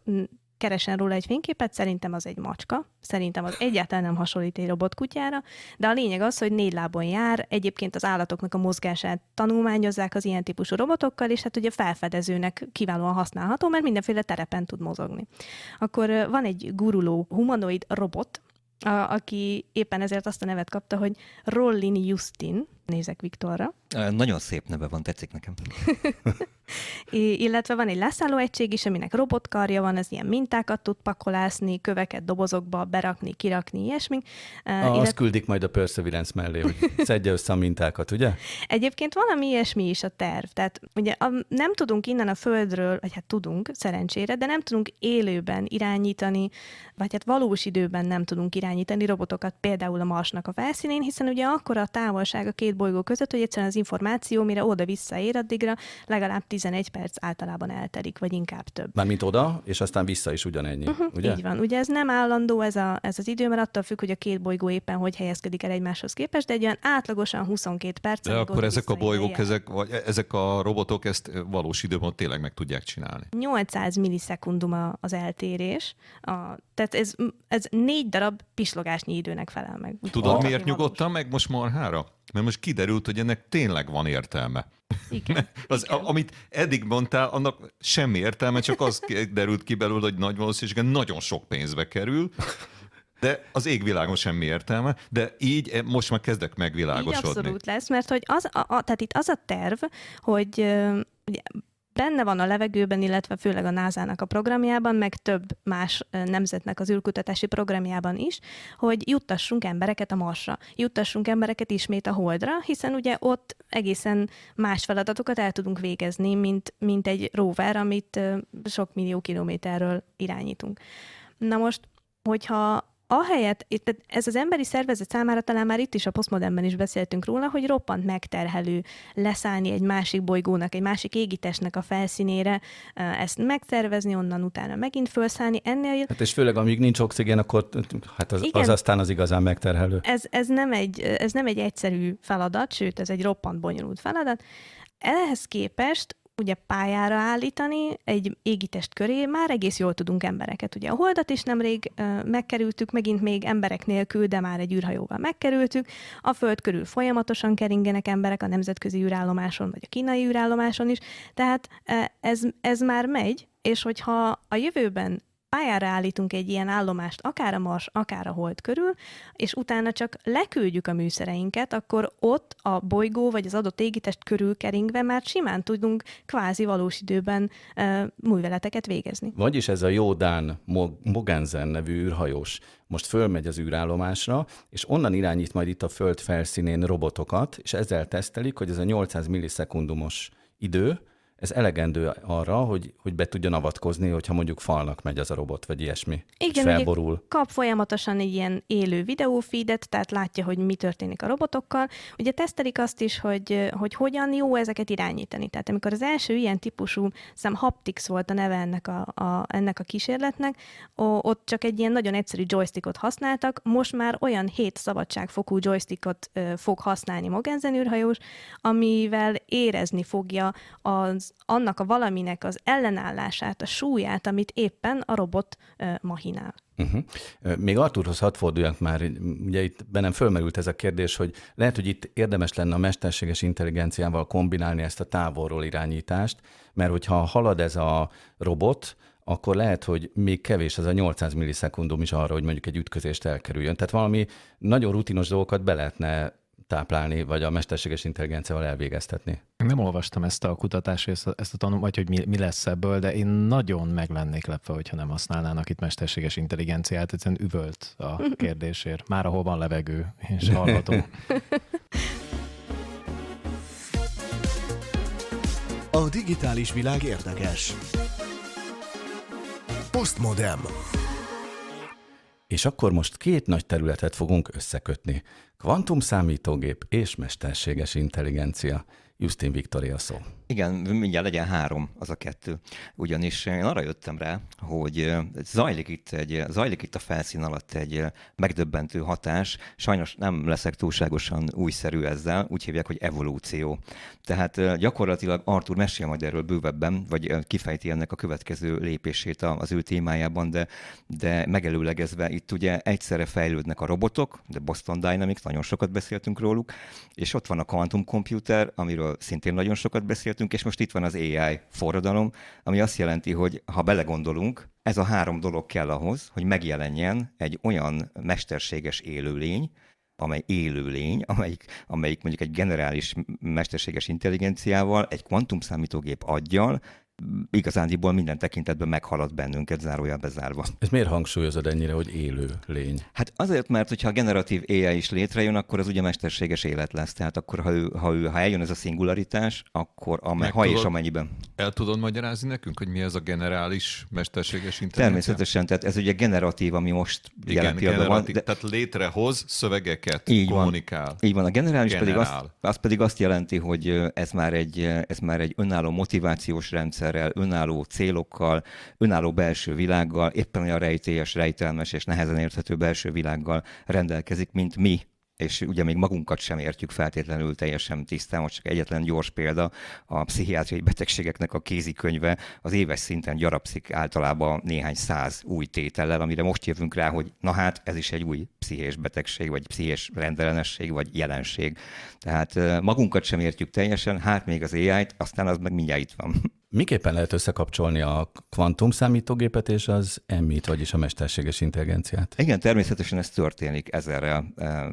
keresen róla egy fényképet, szerintem az egy macska, szerintem az egyáltalán nem hasonlít egy robotkutyára, de a lényeg az, hogy négy lábon jár, egyébként az állatoknak a mozgását tanulmányozzák az ilyen típusú robotokkal, és hát ugye felfedezőnek kiválóan használható, mert mindenféle terepen tud mozogni. Akkor van egy guruló humanoid robot, a, aki éppen ezért azt a nevet kapta, hogy Rollin Justin, nézek Viktorra. Nagyon szép neve van, tetszik nekem. illetve van egy leszálló egység is, aminek robotkarja van, ez ilyen mintákat tud pakolászni, köveket dobozokba berakni, kirakni, ilyesmi. Uh, illet... Azt küldik majd a Perseverance mellé, hogy szedje össze a mintákat, ugye? Egyébként valami ilyesmi is a terv. Tehát ugye a, nem tudunk innen a Földről, vagy hát tudunk, szerencsére, de nem tudunk élőben irányítani, vagy hát valós időben nem tudunk irányítani robotokat például a Marsnak a felszínén, hiszen ugye akkor a távolság a két bolygó között, hogy egyszerűen az információ, mire oda-vissza ér, addigra legalább 11 perc általában eltelik, vagy inkább több. Mármint oda, és aztán vissza is ugyanennyi, uh-huh, ugye? Így van. Ugye ez nem állandó ez, a, ez az idő, mert attól függ, hogy a két bolygó éppen hogy helyezkedik el egymáshoz képest, de egy olyan átlagosan 22 perc. De akkor ezek a bolygók, ezek, vagy ezek a robotok ezt valós időben tényleg meg tudják csinálni. 800 millisekundum az eltérés, a, tehát ez, ez négy darab pislogásnyi időnek felel meg. Tudod, miért nyugodtam meg most marhára? Mert most kiderült, hogy ennek tényleg van értelme. Igen. az, Igen. Amit eddig mondtál, annak semmi értelme, csak az derült ki belőle, hogy nagy valószínűséggel nagyon sok pénzbe kerül, de az égvilágon semmi értelme, de így eh, most már kezdek megvilágosodni. Így abszolút lesz, mert hogy az, a, a, tehát itt az a terv, hogy ugye, benne van a levegőben, illetve főleg a NASA-nak a programjában, meg több más nemzetnek az űrkutatási programjában is, hogy juttassunk embereket a Marsra, juttassunk embereket ismét a Holdra, hiszen ugye ott egészen más feladatokat el tudunk végezni, mint, mint egy rover, amit sok millió kilométerről irányítunk. Na most, hogyha ahelyett, itt, ez az emberi szervezet számára talán már itt is a posztmodernben is beszéltünk róla, hogy roppant megterhelő leszállni egy másik bolygónak, egy másik égitestnek a felszínére, ezt megtervezni, onnan utána megint felszállni. Ennél... Hát és főleg amíg nincs oxigén, akkor hát az, Igen, az aztán az igazán megterhelő. Ez, ez, nem egy, ez nem egy egyszerű feladat, sőt, ez egy roppant bonyolult feladat. Ehhez képest ugye pályára állítani egy égitest köré, már egész jól tudunk embereket. Ugye a holdat is nemrég uh, megkerültük, megint még emberek nélkül, de már egy űrhajóval megkerültük. A föld körül folyamatosan keringenek emberek a nemzetközi űrállomáson, vagy a kínai űrállomáson is. Tehát uh, ez, ez már megy, és hogyha a jövőben pályára állítunk egy ilyen állomást, akár a Mars, akár a Hold körül, és utána csak leküldjük a műszereinket, akkor ott a bolygó vagy az adott égitest körül keringve már simán tudunk kvázi valós időben uh, műveleteket végezni. Vagyis ez a Jódán Mogenzen nevű űrhajós most fölmegy az űrállomásra, és onnan irányít majd itt a Föld felszínén robotokat, és ezzel tesztelik, hogy ez a 800 millisekundumos idő, ez elegendő arra, hogy, hogy be tudjon avatkozni, hogyha mondjuk falnak megy az a robot, vagy ilyesmi. Igen, felborul. kap folyamatosan egy ilyen élő videófeedet, tehát látja, hogy mi történik a robotokkal. Ugye tesztelik azt is, hogy, hogy hogyan jó ezeket irányítani. Tehát amikor az első ilyen típusú, szem Haptics volt a neve ennek a, a, ennek a kísérletnek, ott csak egy ilyen nagyon egyszerű joystickot használtak, most már olyan 7 szabadságfokú joystickot fog használni Mogenzen űrhajós, amivel érezni fogja az annak a valaminek az ellenállását, a súlyát, amit éppen a robot mahinál. Uh-huh. Még Arturhoz hadd forduljak már, ugye itt bennem fölmerült ez a kérdés, hogy lehet, hogy itt érdemes lenne a mesterséges intelligenciával kombinálni ezt a távolról irányítást, mert hogyha halad ez a robot, akkor lehet, hogy még kevés ez a 800 millisekundum is arra, hogy mondjuk egy ütközést elkerüljön. Tehát valami nagyon rutinos dolgokat be lehetne táplálni, vagy a mesterséges intelligenciával elvégeztetni. Nem olvastam ezt a kutatást, ezt a, ezt a tanul, vagy hogy mi, mi lesz ebből, de én nagyon meg lennék lepve, hogyha nem használnának itt mesterséges intelligenciát, egyszerűen üvölt a kérdésért. Már ahol van levegő és hallható. A digitális világ érdekes. Postmodem. És akkor most két nagy területet fogunk összekötni. Kvantum számítógép és mesterséges intelligencia. Justin Victoria szó. Igen, mindjárt legyen három, az a kettő. Ugyanis én arra jöttem rá, hogy zajlik itt, egy, zajlik itt a felszín alatt egy megdöbbentő hatás. Sajnos nem leszek túlságosan újszerű ezzel, úgy hívják, hogy evolúció. Tehát gyakorlatilag Artur mesél majd erről bővebben, vagy kifejti ennek a következő lépését az ő témájában, de, de megelőlegezve itt ugye egyszerre fejlődnek a robotok, de Boston Dynamics, nagyon sokat beszéltünk róluk, és ott van a quantum computer, amiről szintén nagyon sokat beszéltünk, beszéltünk, és most itt van az AI forradalom, ami azt jelenti, hogy ha belegondolunk, ez a három dolog kell ahhoz, hogy megjelenjen egy olyan mesterséges élőlény, amely élő lény, amelyik, amelyik mondjuk egy generális mesterséges intelligenciával, egy kvantumszámítógép aggyal igazándiból minden tekintetben meghalad bennünket, zárójel bezárva. Ez miért hangsúlyozod ennyire, hogy élő lény? Hát azért, mert hogyha a generatív AI is létrejön, akkor az ugye mesterséges élet lesz. Tehát akkor, ha, ő, ha, ő, ha eljön ez a szingularitás, akkor amely, ha tudod, és amennyiben. El tudod magyarázni nekünk, hogy mi ez a generális mesterséges intelligencia? Természetesen, tehát ez ugye generatív, ami most Igen, jelen pillanatban van. De... Tehát létrehoz szövegeket, így kommunikál. Van, így van. A generális Generál. pedig azt, az pedig azt jelenti, hogy ez már egy, ez már egy önálló motivációs rendszer, rendszerrel, önálló célokkal, önálló belső világgal, éppen olyan rejtélyes, rejtelmes és nehezen érthető belső világgal rendelkezik, mint mi, és ugye még magunkat sem értjük feltétlenül teljesen tisztán, most csak egyetlen gyors példa, a pszichiátriai betegségeknek a kézikönyve az éves szinten gyarapszik általában néhány száz új tétellel, amire most jövünk rá, hogy na hát ez is egy új pszichés betegség, vagy pszichés rendellenesség, vagy jelenség. Tehát magunkat sem értjük teljesen, hát még az AI-t, aztán az meg mindjárt itt van. Miképpen lehet összekapcsolni a kvantum számítógépet és az MIT, vagyis a mesterséges intelligenciát? Igen, természetesen ez történik, ezerre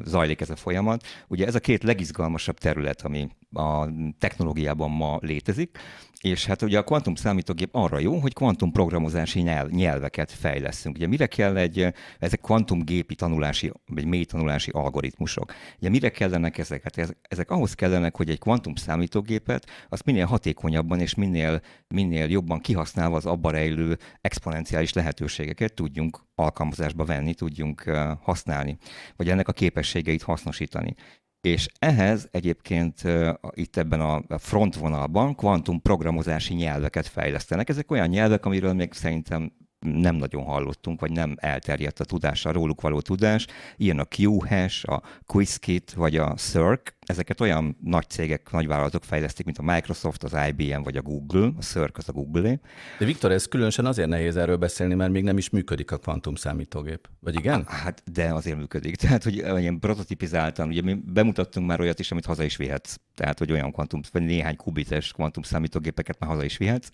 zajlik ez a folyamat. Ugye ez a két legizgalmasabb terület, ami a technológiában ma létezik, és hát ugye a kvantum számítógép arra jó, hogy kvantum programozási nyelv, nyelveket fejleszünk. Ugye mire kell egy, ezek kvantumgépi tanulási, vagy mély tanulási algoritmusok. Ugye mire kellenek? Ezek, ezek ahhoz kellenek, hogy egy kvantum számítógépet azt minél hatékonyabban és minél, minél jobban kihasználva az abban rejlő exponenciális lehetőségeket tudjunk alkalmazásba venni, tudjunk használni, vagy ennek a képességeit hasznosítani. És ehhez egyébként itt ebben a frontvonalban kvantum programozási nyelveket fejlesztenek. Ezek olyan nyelvek, amiről még szerintem nem nagyon hallottunk, vagy nem elterjedt a tudásra, róluk való tudás. Ilyen a QHash, a Qiskit, vagy a Circ, ezeket olyan nagy cégek, nagy vállalatok fejlesztik, mint a Microsoft, az IBM vagy a Google, a Circ az a google De Viktor, ez különösen azért nehéz erről beszélni, mert még nem is működik a kvantum számítógép. Vagy igen? Hát, de azért működik. Tehát, hogy ilyen prototipizáltan, ugye mi bemutattunk már olyat is, amit haza is vihetsz. Tehát, hogy olyan kvantum, vagy néhány kubites kvantum számítógépeket már haza is vihetsz,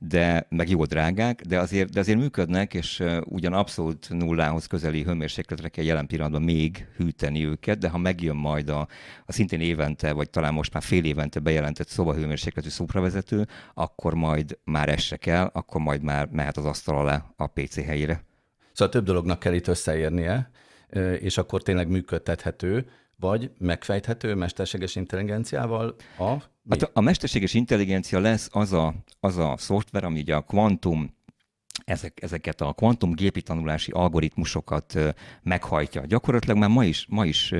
de meg jó drágák, de azért, de azért működnek, és ugyan abszolút nullához közeli hőmérsékletre kell jelen pillanatban még hűteni őket, de ha megjön majd a, a szintén szintén évente, vagy talán most már fél évente bejelentett szobahőmérsékletű szupravezető, akkor majd már ez se kell, akkor majd már mehet az asztal alá a PC helyére. Szóval több dolognak kell itt összeérnie, és akkor tényleg működtethető, vagy megfejthető mesterséges intelligenciával a... Hát a mesterséges intelligencia lesz az a, az a szoftver, ami ugye a kvantum ezek, ezeket a kvantum gépi tanulási algoritmusokat meghajtja. Gyakorlatilag már ma is, ma is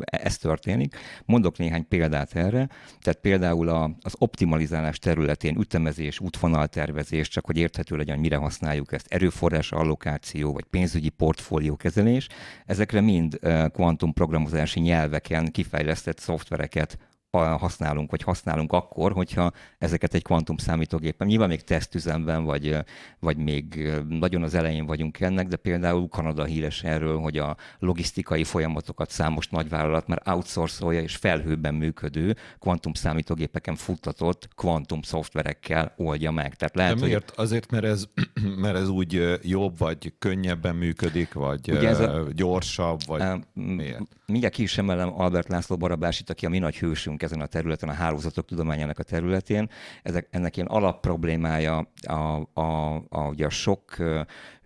ez történik. Mondok néhány példát erre. Tehát például a, az optimalizálás területén ütemezés, útvonaltervezés, csak hogy érthető legyen, mire használjuk ezt, erőforrás allokáció, vagy pénzügyi portfóliókezelés, ezekre mind kvantum programozási nyelveken kifejlesztett szoftvereket használunk, vagy használunk akkor, hogyha ezeket egy kvantum számítógépen, nyilván még tesztüzemben, vagy, vagy még nagyon az elején vagyunk ennek, de például Kanada híres erről, hogy a logisztikai folyamatokat számos nagyvállalat már outsourcolja és felhőben működő kvantum számítógépeken futtatott kvantum szoftverekkel oldja meg. Tehát lehet, de miért? Hogy... Azért, mert ez, mert ez úgy jobb, vagy könnyebben működik, vagy Ugye ez a... gyorsabb, vagy uh, miért? Mindjárt ki is emelem Albert László Barabásit, aki a mi nagy hősünk ezen a területen, a hálózatok tudományának a területén. Ezek, ennek ilyen alapproblémája a, a, a, ugye a sok,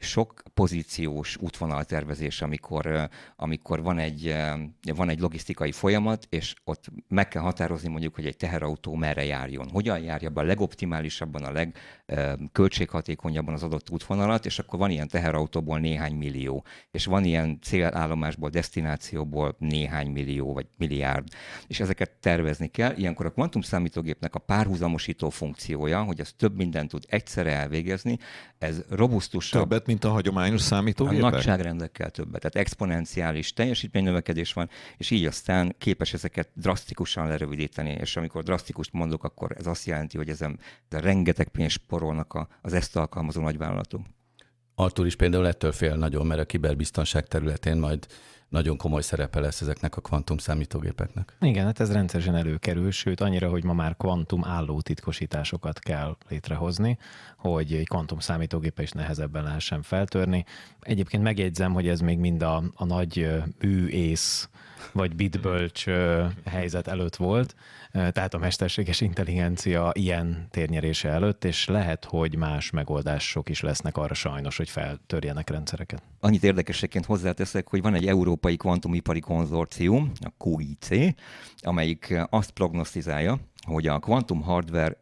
sok pozíciós útvonaltervezés, amikor, amikor van, egy, van egy logisztikai folyamat, és ott meg kell határozni mondjuk, hogy egy teherautó merre járjon. Hogyan járja be a legoptimálisabban, a legköltséghatékonyabban az adott útvonalat, és akkor van ilyen teherautóból néhány millió, és van ilyen célállomásból, destinációból néhány millió, vagy milliárd, és ezeket tervezni kell. Ilyenkor a kvantum számítógépnek a párhuzamosító funkciója, hogy az több mindent tud egyszerre elvégezni, ez robusztusabb. Többet, mint a hagyományos számítógépek? A nagyságrendekkel többet. Tehát exponenciális teljesítménynövekedés van, és így aztán képes ezeket drasztikusan lerövidíteni. És amikor drasztikust mondok, akkor ez azt jelenti, hogy ezen de rengeteg pénzt sporolnak a, az ezt alkalmazó nagyvállalatok. Artur is például ettől fél nagyon, mert a kiberbiztonság területén majd nagyon komoly szerepe lesz ezeknek a kvantum számítógépeknek. Igen, hát ez rendszeresen előkerül, sőt annyira, hogy ma már kvantum álló titkosításokat kell létrehozni, hogy egy kvantum számítógépe is nehezebben lehessen feltörni. Egyébként megjegyzem, hogy ez még mind a, a nagy műész vagy bitbölcs helyzet előtt volt, tehát a mesterséges intelligencia ilyen térnyerése előtt, és lehet, hogy más megoldások is lesznek arra sajnos, hogy feltörjenek rendszereket. Annyit érdekességként hozzáteszek, hogy van egy európai kvantumipari konzorcium, a QIC, amelyik azt prognosztizálja, hogy a kvantum hardware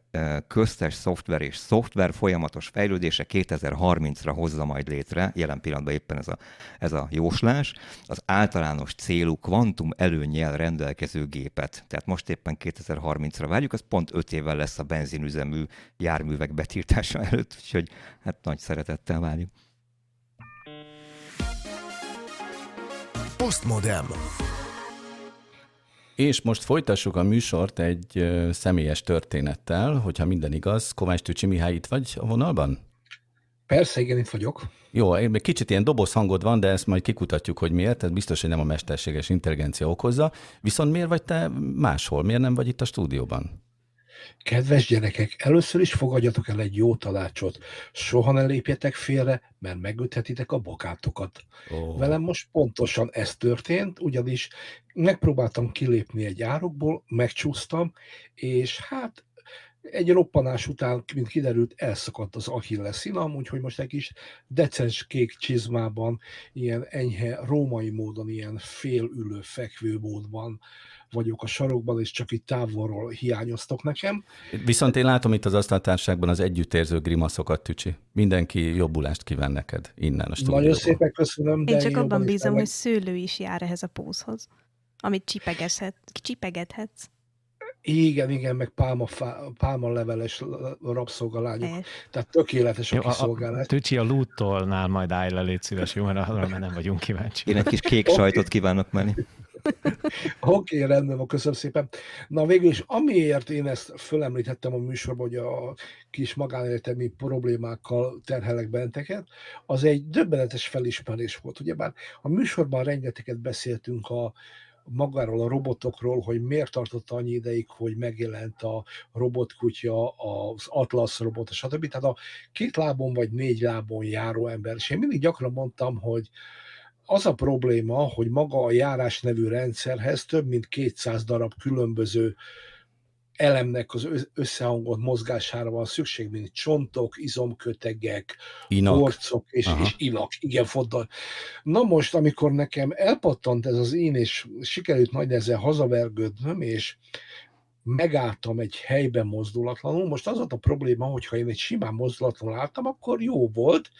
köztes szoftver és szoftver folyamatos fejlődése 2030-ra hozza majd létre, jelen pillanatban éppen ez a, ez a jóslás, az általános célú kvantum előnyel rendelkező gépet. Tehát most éppen 2030-ra várjuk, az pont 5 évvel lesz a benzinüzemű járművek betiltása előtt, úgyhogy hát nagy szeretettel várjuk. Postmodem. És most folytassuk a műsort egy személyes történettel, hogyha minden igaz. Kovács Tücsi Mihály itt vagy a vonalban? Persze, igen, itt vagyok. Jó, egy kicsit ilyen doboz hangod van, de ezt majd kikutatjuk, hogy miért. Ez biztos, hogy nem a mesterséges intelligencia okozza. Viszont miért vagy te máshol? Miért nem vagy itt a stúdióban? Kedves gyerekek, először is fogadjatok el egy jó tanácsot. Soha ne lépjetek félre, mert megüthetitek a bokátokat. Oh. Velem most pontosan ez történt, ugyanis megpróbáltam kilépni egy árokból, megcsúsztam, és hát egy roppanás után, mint kiderült, elszakadt az Achilles színam, úgyhogy most egy kis decens kék csizmában, ilyen enyhe római módon, ilyen félülő fekvő módban vagyok a sarokban, és csak itt távolról hiányoztok nekem. Viszont én látom itt az asztaltárságban az együttérző grimaszokat, Tücsi. Mindenki jobbulást kíván neked innen a stúdióban. Nagyon szépen köszönöm. De én csak én abban bízom, hogy szőlő is jár ehhez a pózhoz, amit csipegethetsz. Igen, igen, meg pálma, pálma leveles rabszolgalányok. Tehát tökéletes a jó, kiszolgálás. A, a, Tücsi a lúttolnál majd állj le, légy szíves, jó, mert arra nem vagyunk kíváncsi. Én egy kis kék sajtot kívánok menni. Oké, okay, rendben van, köszönöm szépen. Na végül is, amiért én ezt fölemlítettem a műsorban, hogy a kis magánéletemi problémákkal terhelek benteket, az egy döbbenetes felismerés volt. Ugyebár a műsorban rengeteget beszéltünk a, magáról a robotokról, hogy miért tartott annyi ideig, hogy megjelent a robotkutya, az Atlas robot, stb. Tehát a két lábon vagy négy lábon járó ember. És én mindig gyakran mondtam, hogy az a probléma, hogy maga a járás nevű rendszerhez több mint 200 darab különböző elemnek az összehangolt mozgására van szükség, mint csontok, izomkötegek, inak. orcok és, és inak. Igen, foddal. Na most, amikor nekem elpattant ez az én, és sikerült majd ezzel hazavergődnöm, és megálltam egy helyben mozdulatlanul. Most az volt a probléma, hogy ha én egy simán mozdulatlanul álltam, akkor jó volt,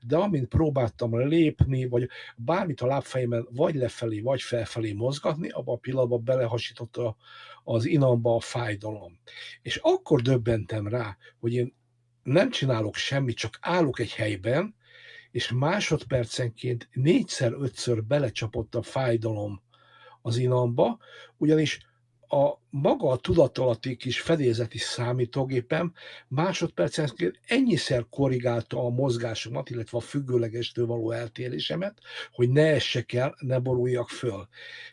de amint próbáltam lépni, vagy bármit a lábfejemben vagy lefelé, vagy felfelé mozgatni, abban a pillanatban belehasította az inamba a fájdalom. És akkor döbbentem rá, hogy én nem csinálok semmit, csak állok egy helyben, és másodpercenként négyszer-ötször belecsapott a fájdalom az inamba, ugyanis a maga a tudatalatti kis fedélzeti számítógépem másodpercenként ennyiszer korrigálta a mozgásomat, illetve a függőlegestől való eltérésemet, hogy ne essek el, ne boruljak föl.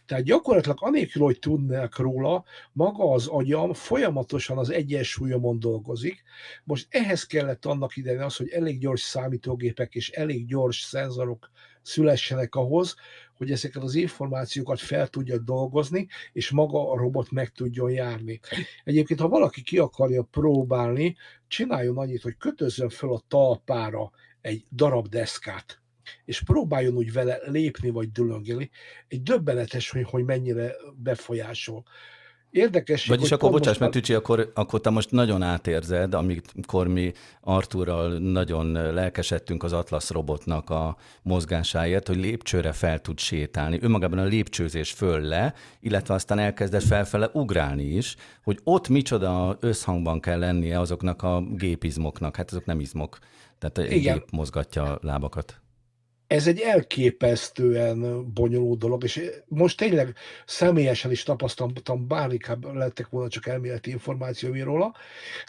Tehát gyakorlatilag anélkül, hogy tudnák róla, maga az agyam folyamatosan az egyensúlyomon dolgozik. Most ehhez kellett annak idején az, hogy elég gyors számítógépek és elég gyors szenzorok szülessenek ahhoz, hogy ezeket az információkat fel tudja dolgozni, és maga a robot meg tudjon járni. Egyébként, ha valaki ki akarja próbálni, csináljon annyit, hogy kötözzön fel a talpára egy darab deszkát, és próbáljon úgy vele lépni vagy dülöngélni. Egy döbbenetes, hogy, hogy mennyire befolyásol. Érdekes. Vagyis akkor, bocsáss meg, Tücsi, akkor, akkor te most nagyon átérzed, amikor mi Arturral nagyon lelkesedtünk az Atlas robotnak a mozgásáért, hogy lépcsőre fel tud sétálni. Önmagában a lépcsőzés föl le, illetve aztán elkezdett felfele ugrálni is, hogy ott micsoda összhangban kell lennie azoknak a gépizmoknak. Hát azok nem izmok. Tehát egy Igen. gép mozgatja a lábakat. Ez egy elképesztően bonyolult dolog, és most tényleg személyesen is tapasztaltam, bár inkább lettek volna csak elméleti információi róla,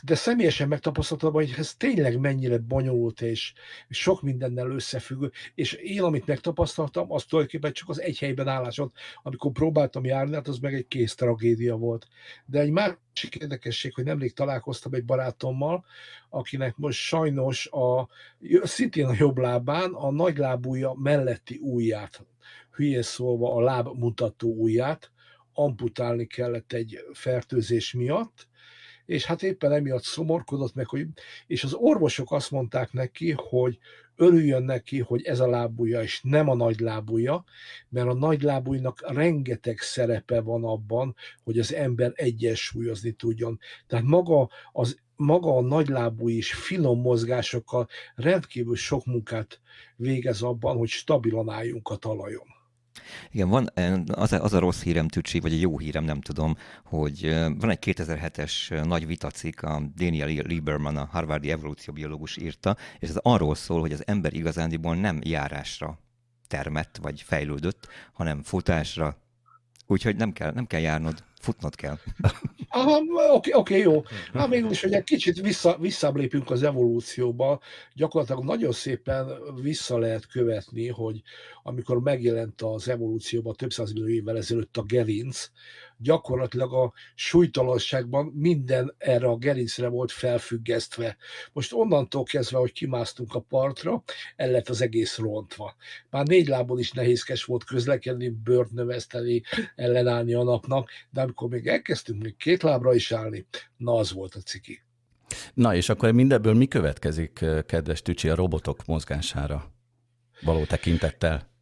de személyesen megtapasztaltam, hogy ez tényleg mennyire bonyolult és sok mindennel összefüggő, és én, amit megtapasztaltam, az tulajdonképpen csak az egy helyben álláson, amikor próbáltam járni, hát az meg egy kész tragédia volt. De egy másik érdekesség, hogy nemrég találkoztam egy barátommal, akinek most sajnos a, szintén a jobb lábán a nagy lábúja melletti ujját, hülye szólva a láb mutató ujját, amputálni kellett egy fertőzés miatt, és hát éppen emiatt szomorkodott meg, hogy, és az orvosok azt mondták neki, hogy örüljön neki, hogy ez a lábúja, és nem a nagy lábúja, mert a nagy lábújnak rengeteg szerepe van abban, hogy az ember egyensúlyozni tudjon. Tehát maga az maga a nagylábú is finom mozgásokkal rendkívül sok munkát végez abban, hogy stabilan álljunk a talajon. Igen, van az a, az a rossz hírem, Tücsi, vagy a jó hírem, nem tudom, hogy van egy 2007-es nagy vitacik, a Daniel Lieberman, a Harvardi evolúcióbiológus írta, és ez arról szól, hogy az ember igazándiból nem járásra termett, vagy fejlődött, hanem futásra. Úgyhogy nem kell, nem kell járnod, futnod kell. Oké, okay, jó. Hát mégis, hogy egy kicsit vissza, visszalépünk az evolúcióba, gyakorlatilag nagyon szépen vissza lehet követni, hogy amikor megjelent az evolúcióban több millió évvel ezelőtt a gerinc, gyakorlatilag a súlytalanságban minden erre a gerincre volt felfüggesztve. Most onnantól kezdve, hogy kimásztunk a partra, el lett az egész rontva. Már négy lábon is nehézkes volt közlekedni, bőrt növeszteni, ellenállni a napnak, de amikor még elkezdtünk még két lábra is állni, na az volt a ciki. Na és akkor mindebből mi következik, kedves Tücsi, a robotok mozgására való tekintettel?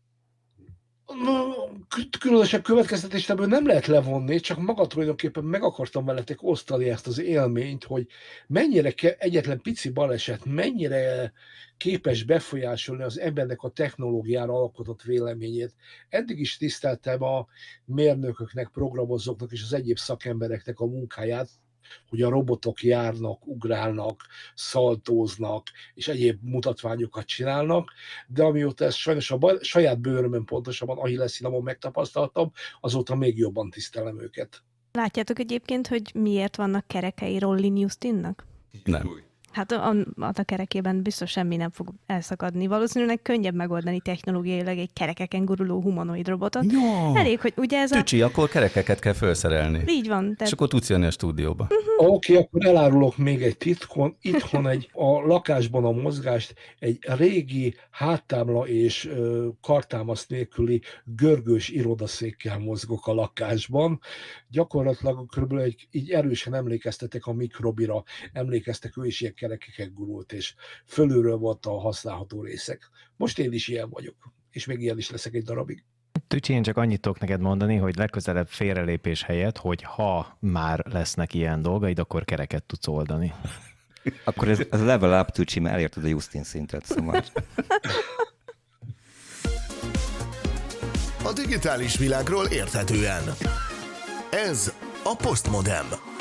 Különösebb következtetést ebből nem lehet levonni, csak maga tulajdonképpen meg akartam veletek osztani ezt az élményt, hogy mennyire ke- egyetlen pici baleset, mennyire képes befolyásolni az embernek a technológiára alkotott véleményét. Eddig is tiszteltem a mérnököknek, programozóknak és az egyéb szakembereknek a munkáját, hogy a robotok járnak, ugrálnak, szaltóznak, és egyéb mutatványokat csinálnak, de amióta ezt sajnos a baj, saját bőrömön pontosabban Achilles megtapasztaltam, azóta még jobban tisztelem őket. Látjátok egyébként, hogy miért vannak kerekei Rolling Justinnak? Nem. Hát a, a, a kerekében biztos semmi nem fog elszakadni. Valószínűleg könnyebb megoldani technológiailag egy kerekeken guruló humanoid robotot. Jó. Elég, hogy ugye ez Tücsi, a... akkor kerekeket kell felszerelni. Így van. Tehát... És akkor tudsz jönni a stúdióba. Uh-huh. Oké, okay, akkor elárulok még egy titkon. Itthon egy, a lakásban a mozgást egy régi háttámla és ö, kartámasz nélküli görgős irodaszékkel mozgok a lakásban. Gyakorlatilag körülbelül egy, így erősen emlékeztetek a mikrobira, emlékeztek ő is ilyen kerekeken gurult, és fölülről volt a használható részek. Most én is ilyen vagyok, és még ilyen is leszek egy darabig. Tücsi, én csak annyit tudok neked mondani, hogy legközelebb félrelépés helyett, hogy ha már lesznek ilyen dolgaid, akkor kereket tudsz oldani. Akkor ez, ez level up, Tücsi, mert elérted a Justin szintet, szóval. A digitális világról érthetően. Ez a Postmodem.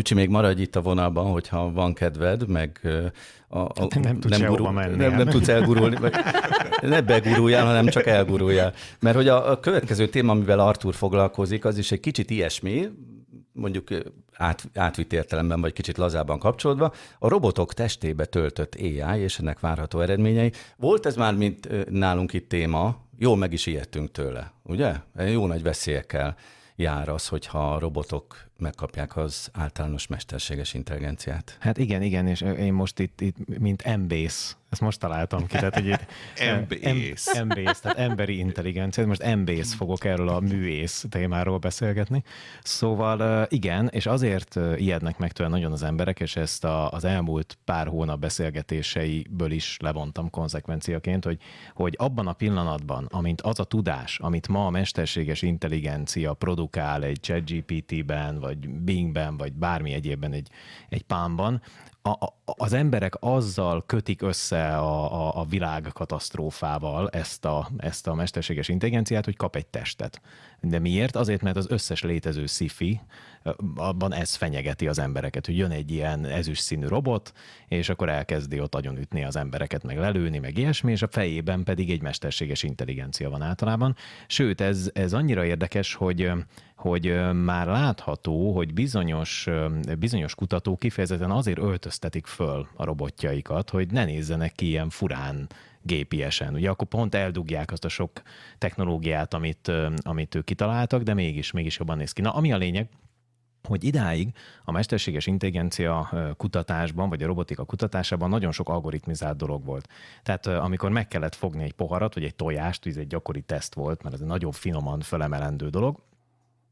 Tücsi, még maradj itt a vonalban, hogyha van kedved, meg a, a, hát nem tudsz nem, gurul, menni, nem, nem tudsz elgurulni, vagy ne beguruljál, hanem csak elguruljál. Mert hogy a, a következő téma, amivel Artur foglalkozik, az is egy kicsit ilyesmi, mondjuk át, átvitt értelemben, vagy kicsit lazában kapcsolódva, a robotok testébe töltött AI és ennek várható eredményei. Volt ez már, mint nálunk itt téma, jól meg is ijedtünk tőle, ugye? Jó nagy veszélyekkel jár az, hogyha robotok megkapják az általános mesterséges intelligenciát. Hát igen, igen, és én most itt, itt mint embész, ezt most találtam ki, tehát hogy itt embész. embész, tehát emberi intelligencia, most embész fogok erről a műész témáról beszélgetni. Szóval igen, és azért ijednek meg tőle nagyon az emberek, és ezt a, az elmúlt pár hónap beszélgetéseiből is levontam konzekvenciaként, hogy, hogy abban a pillanatban, amint az a tudás, amit ma a mesterséges intelligencia produkál egy ChatGPT-ben, vagy Bingben, vagy bármi egyébben egy, egy pámban, a, a, az emberek azzal kötik össze a, a, a világ katasztrófával ezt a, ezt a mesterséges intelligenciát, hogy kap egy testet. De miért? Azért, mert az összes létező sci abban ez fenyegeti az embereket, hogy jön egy ilyen ezüst színű robot, és akkor elkezdi ott agyonütni az embereket, meg lelőni, meg ilyesmi, és a fejében pedig egy mesterséges intelligencia van általában. Sőt, ez, ez annyira érdekes, hogy hogy már látható, hogy bizonyos, bizonyos kutatók kifejezetten azért öltöztetik föl a robotjaikat, hogy ne nézzenek ki ilyen furán gépiesen. Ugye akkor pont eldugják azt a sok technológiát, amit, amit ők kitaláltak, de mégis, mégis jobban néz ki. Na, ami a lényeg, hogy idáig a mesterséges intelligencia kutatásban, vagy a robotika kutatásában nagyon sok algoritmizált dolog volt. Tehát amikor meg kellett fogni egy poharat, vagy egy tojást, ez egy gyakori teszt volt, mert ez egy nagyon finoman fölemelendő dolog,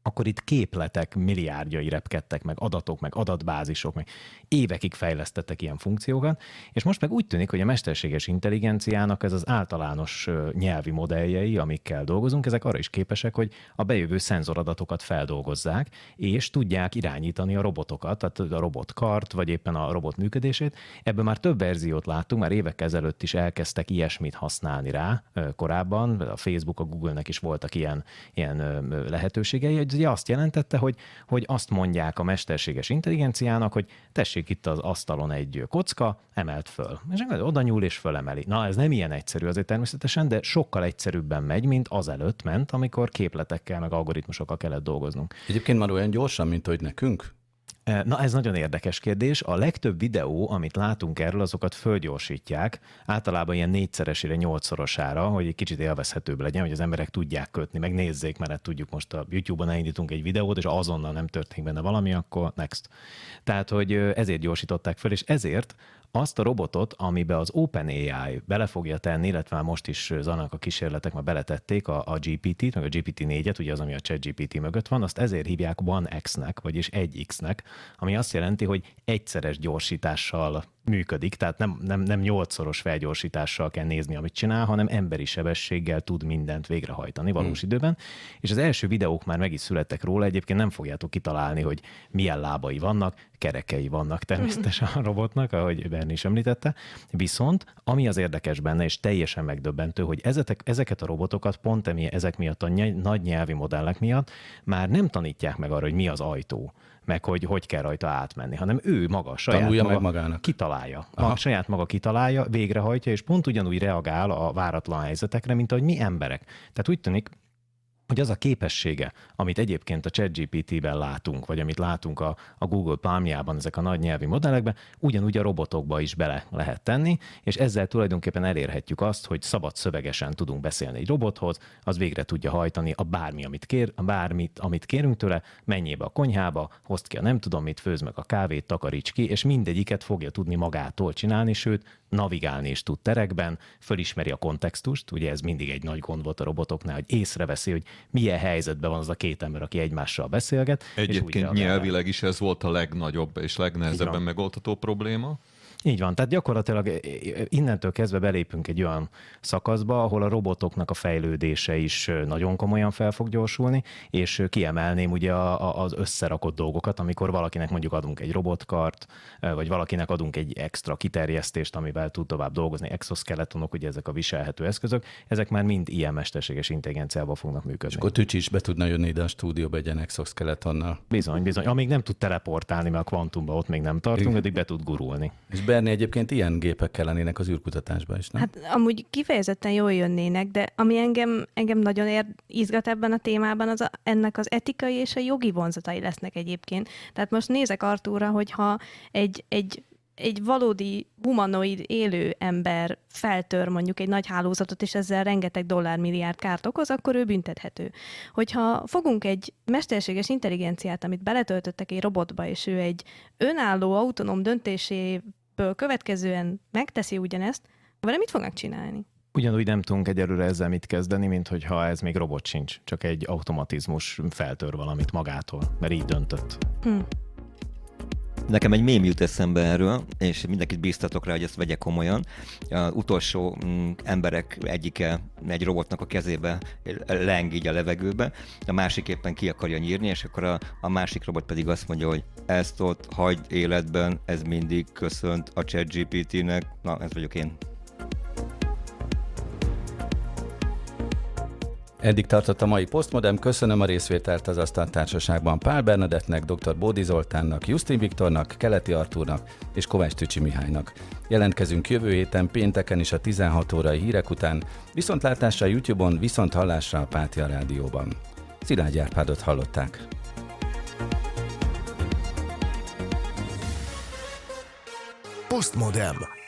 akkor itt képletek milliárdjai repkedtek, meg adatok, meg adatbázisok, meg évekig fejlesztettek ilyen funkciókat, és most meg úgy tűnik, hogy a mesterséges intelligenciának ez az általános nyelvi modelljei, amikkel dolgozunk, ezek arra is képesek, hogy a bejövő szenzoradatokat feldolgozzák, és tudják irányítani a robotokat, tehát a robotkart, vagy éppen a robot működését. Ebből már több verziót láttunk, már évek ezelőtt is elkezdtek ilyesmit használni rá korábban, a Facebook, a Google-nek is voltak ilyen, ilyen lehetőségei, ez ugye azt jelentette, hogy, hogy azt mondják a mesterséges intelligenciának, hogy tessék itt az asztalon egy kocka, emelt föl. És oda nyúl és fölemeli. Na, ez nem ilyen egyszerű azért természetesen, de sokkal egyszerűbben megy, mint az előtt ment, amikor képletekkel, meg algoritmusokkal kellett dolgoznunk. Egyébként már olyan gyorsan, mint hogy nekünk? Na ez nagyon érdekes kérdés. A legtöbb videó, amit látunk erről, azokat fölgyorsítják, általában ilyen négyszeresére, nyolcszorosára, hogy egy kicsit élvezhetőbb legyen, hogy az emberek tudják kötni, meg nézzék, mert hát tudjuk most a YouTube-on elindítunk egy videót, és azonnal nem történik benne valami, akkor next. Tehát, hogy ezért gyorsították föl, és ezért azt a robotot, amibe az OpenAI bele fogja tenni, illetve most is zannak a kísérletek, már beletették a, a GPT-t, meg a GPT-4-et, ugye az, ami a ChatGPT mögött van, azt ezért hívják One X-nek, vagyis 1X-nek, ami azt jelenti, hogy egyszeres gyorsítással működik, tehát nem, nem, nem nyolcszoros felgyorsítással kell nézni, amit csinál, hanem emberi sebességgel tud mindent végrehajtani valós hmm. időben. És az első videók már meg is születtek róla, egyébként nem fogjátok kitalálni, hogy milyen lábai vannak, kerekei vannak természetesen a robotnak, ahogy Berni is említette. Viszont ami az érdekes benne, és teljesen megdöbbentő, hogy ezek, ezeket a robotokat pont emi, ezek miatt a ny- nagy nyelvi modellek miatt már nem tanítják meg arra, hogy mi az ajtó meg hogy hogy kell rajta átmenni, hanem ő maga saját Tanulja maga meg magának. kitalálja. Maga, saját maga kitalálja, végrehajtja, és pont ugyanúgy reagál a váratlan helyzetekre, mint ahogy mi emberek. Tehát úgy tűnik, hogy az a képessége, amit egyébként a ChatGPT-ben látunk, vagy amit látunk a, a Google Palmjában, ezek a nagy nyelvi modellekben, ugyanúgy a robotokba is bele lehet tenni, és ezzel tulajdonképpen elérhetjük azt, hogy szabad szövegesen tudunk beszélni egy robothoz, az végre tudja hajtani a bármi, amit kér, a bármit, amit kérünk tőle, menjébe a konyhába, hozd ki a nem tudom mit, főz meg a kávét, takaríts ki, és mindegyiket fogja tudni magától csinálni, sőt, navigálni is tud terekben, fölismeri a kontextust, ugye ez mindig egy nagy gond volt a robotoknál, hogy észreveszi, hogy milyen helyzetben van az a két ember, aki egymással beszélget. Egyébként nyelvileg is ez volt a legnagyobb és legnehezebben megoldható probléma. Így van, tehát gyakorlatilag innentől kezdve belépünk egy olyan szakaszba, ahol a robotoknak a fejlődése is nagyon komolyan fel fog gyorsulni, és kiemelném ugye az összerakott dolgokat, amikor valakinek mondjuk adunk egy robotkart, vagy valakinek adunk egy extra kiterjesztést, amivel tud tovább dolgozni, exoskeletonok, ugye ezek a viselhető eszközök, ezek már mind ilyen mesterséges intelligenciával fognak működni. És akkor Tücsi is be tudna jönni ide a stúdióba egy ilyen exoskeletonnal. Bizony, bizony. Amíg nem tud teleportálni, mert a kvantumba ott még nem tartunk, addig be tud gurulni. És Berni egyébként ilyen gépek kellenének az űrkutatásban is, nem? Hát amúgy kifejezetten jól jönnének, de ami engem, engem nagyon ér, izgat ebben a témában, az a, ennek az etikai és a jogi vonzatai lesznek egyébként. Tehát most nézek Artúra, hogyha egy, egy egy valódi humanoid élő ember feltör mondjuk egy nagy hálózatot, és ezzel rengeteg dollármilliárd kárt okoz, akkor ő büntethető. Hogyha fogunk egy mesterséges intelligenciát, amit beletöltöttek egy robotba, és ő egy önálló, autonóm döntéséből következően megteszi ugyanezt, vele mit fognak csinálni? Ugyanúgy nem tudunk egyelőre ezzel mit kezdeni, mint hogyha ez még robot sincs, csak egy automatizmus feltör valamit magától, mert így döntött. Hm. Nekem egy mém jut eszembe erről, és mindenkit bíztatok rá, hogy ezt vegye komolyan. Az utolsó mm, emberek egyike egy robotnak a kezébe leng így a levegőbe, a másik éppen ki akarja nyírni, és akkor a, a másik robot pedig azt mondja, hogy ezt ott hagyd életben, ez mindig köszönt a ChatGPT-nek. Na, ez vagyok én. Eddig tartott a mai Postmodem. Köszönöm a részvételt az Asztaltársaságban Pál Bernadettnek, dr. Bódi Zoltánnak, Justin Viktornak, Keleti Artúrnak és Kovács Tücsi Mihálynak. Jelentkezünk jövő héten pénteken is a 16 órai hírek után, viszontlátásra YouTube-on, viszont hallásra a Pátia Rádióban. Szilágy Árpádot hallották. Postmodem.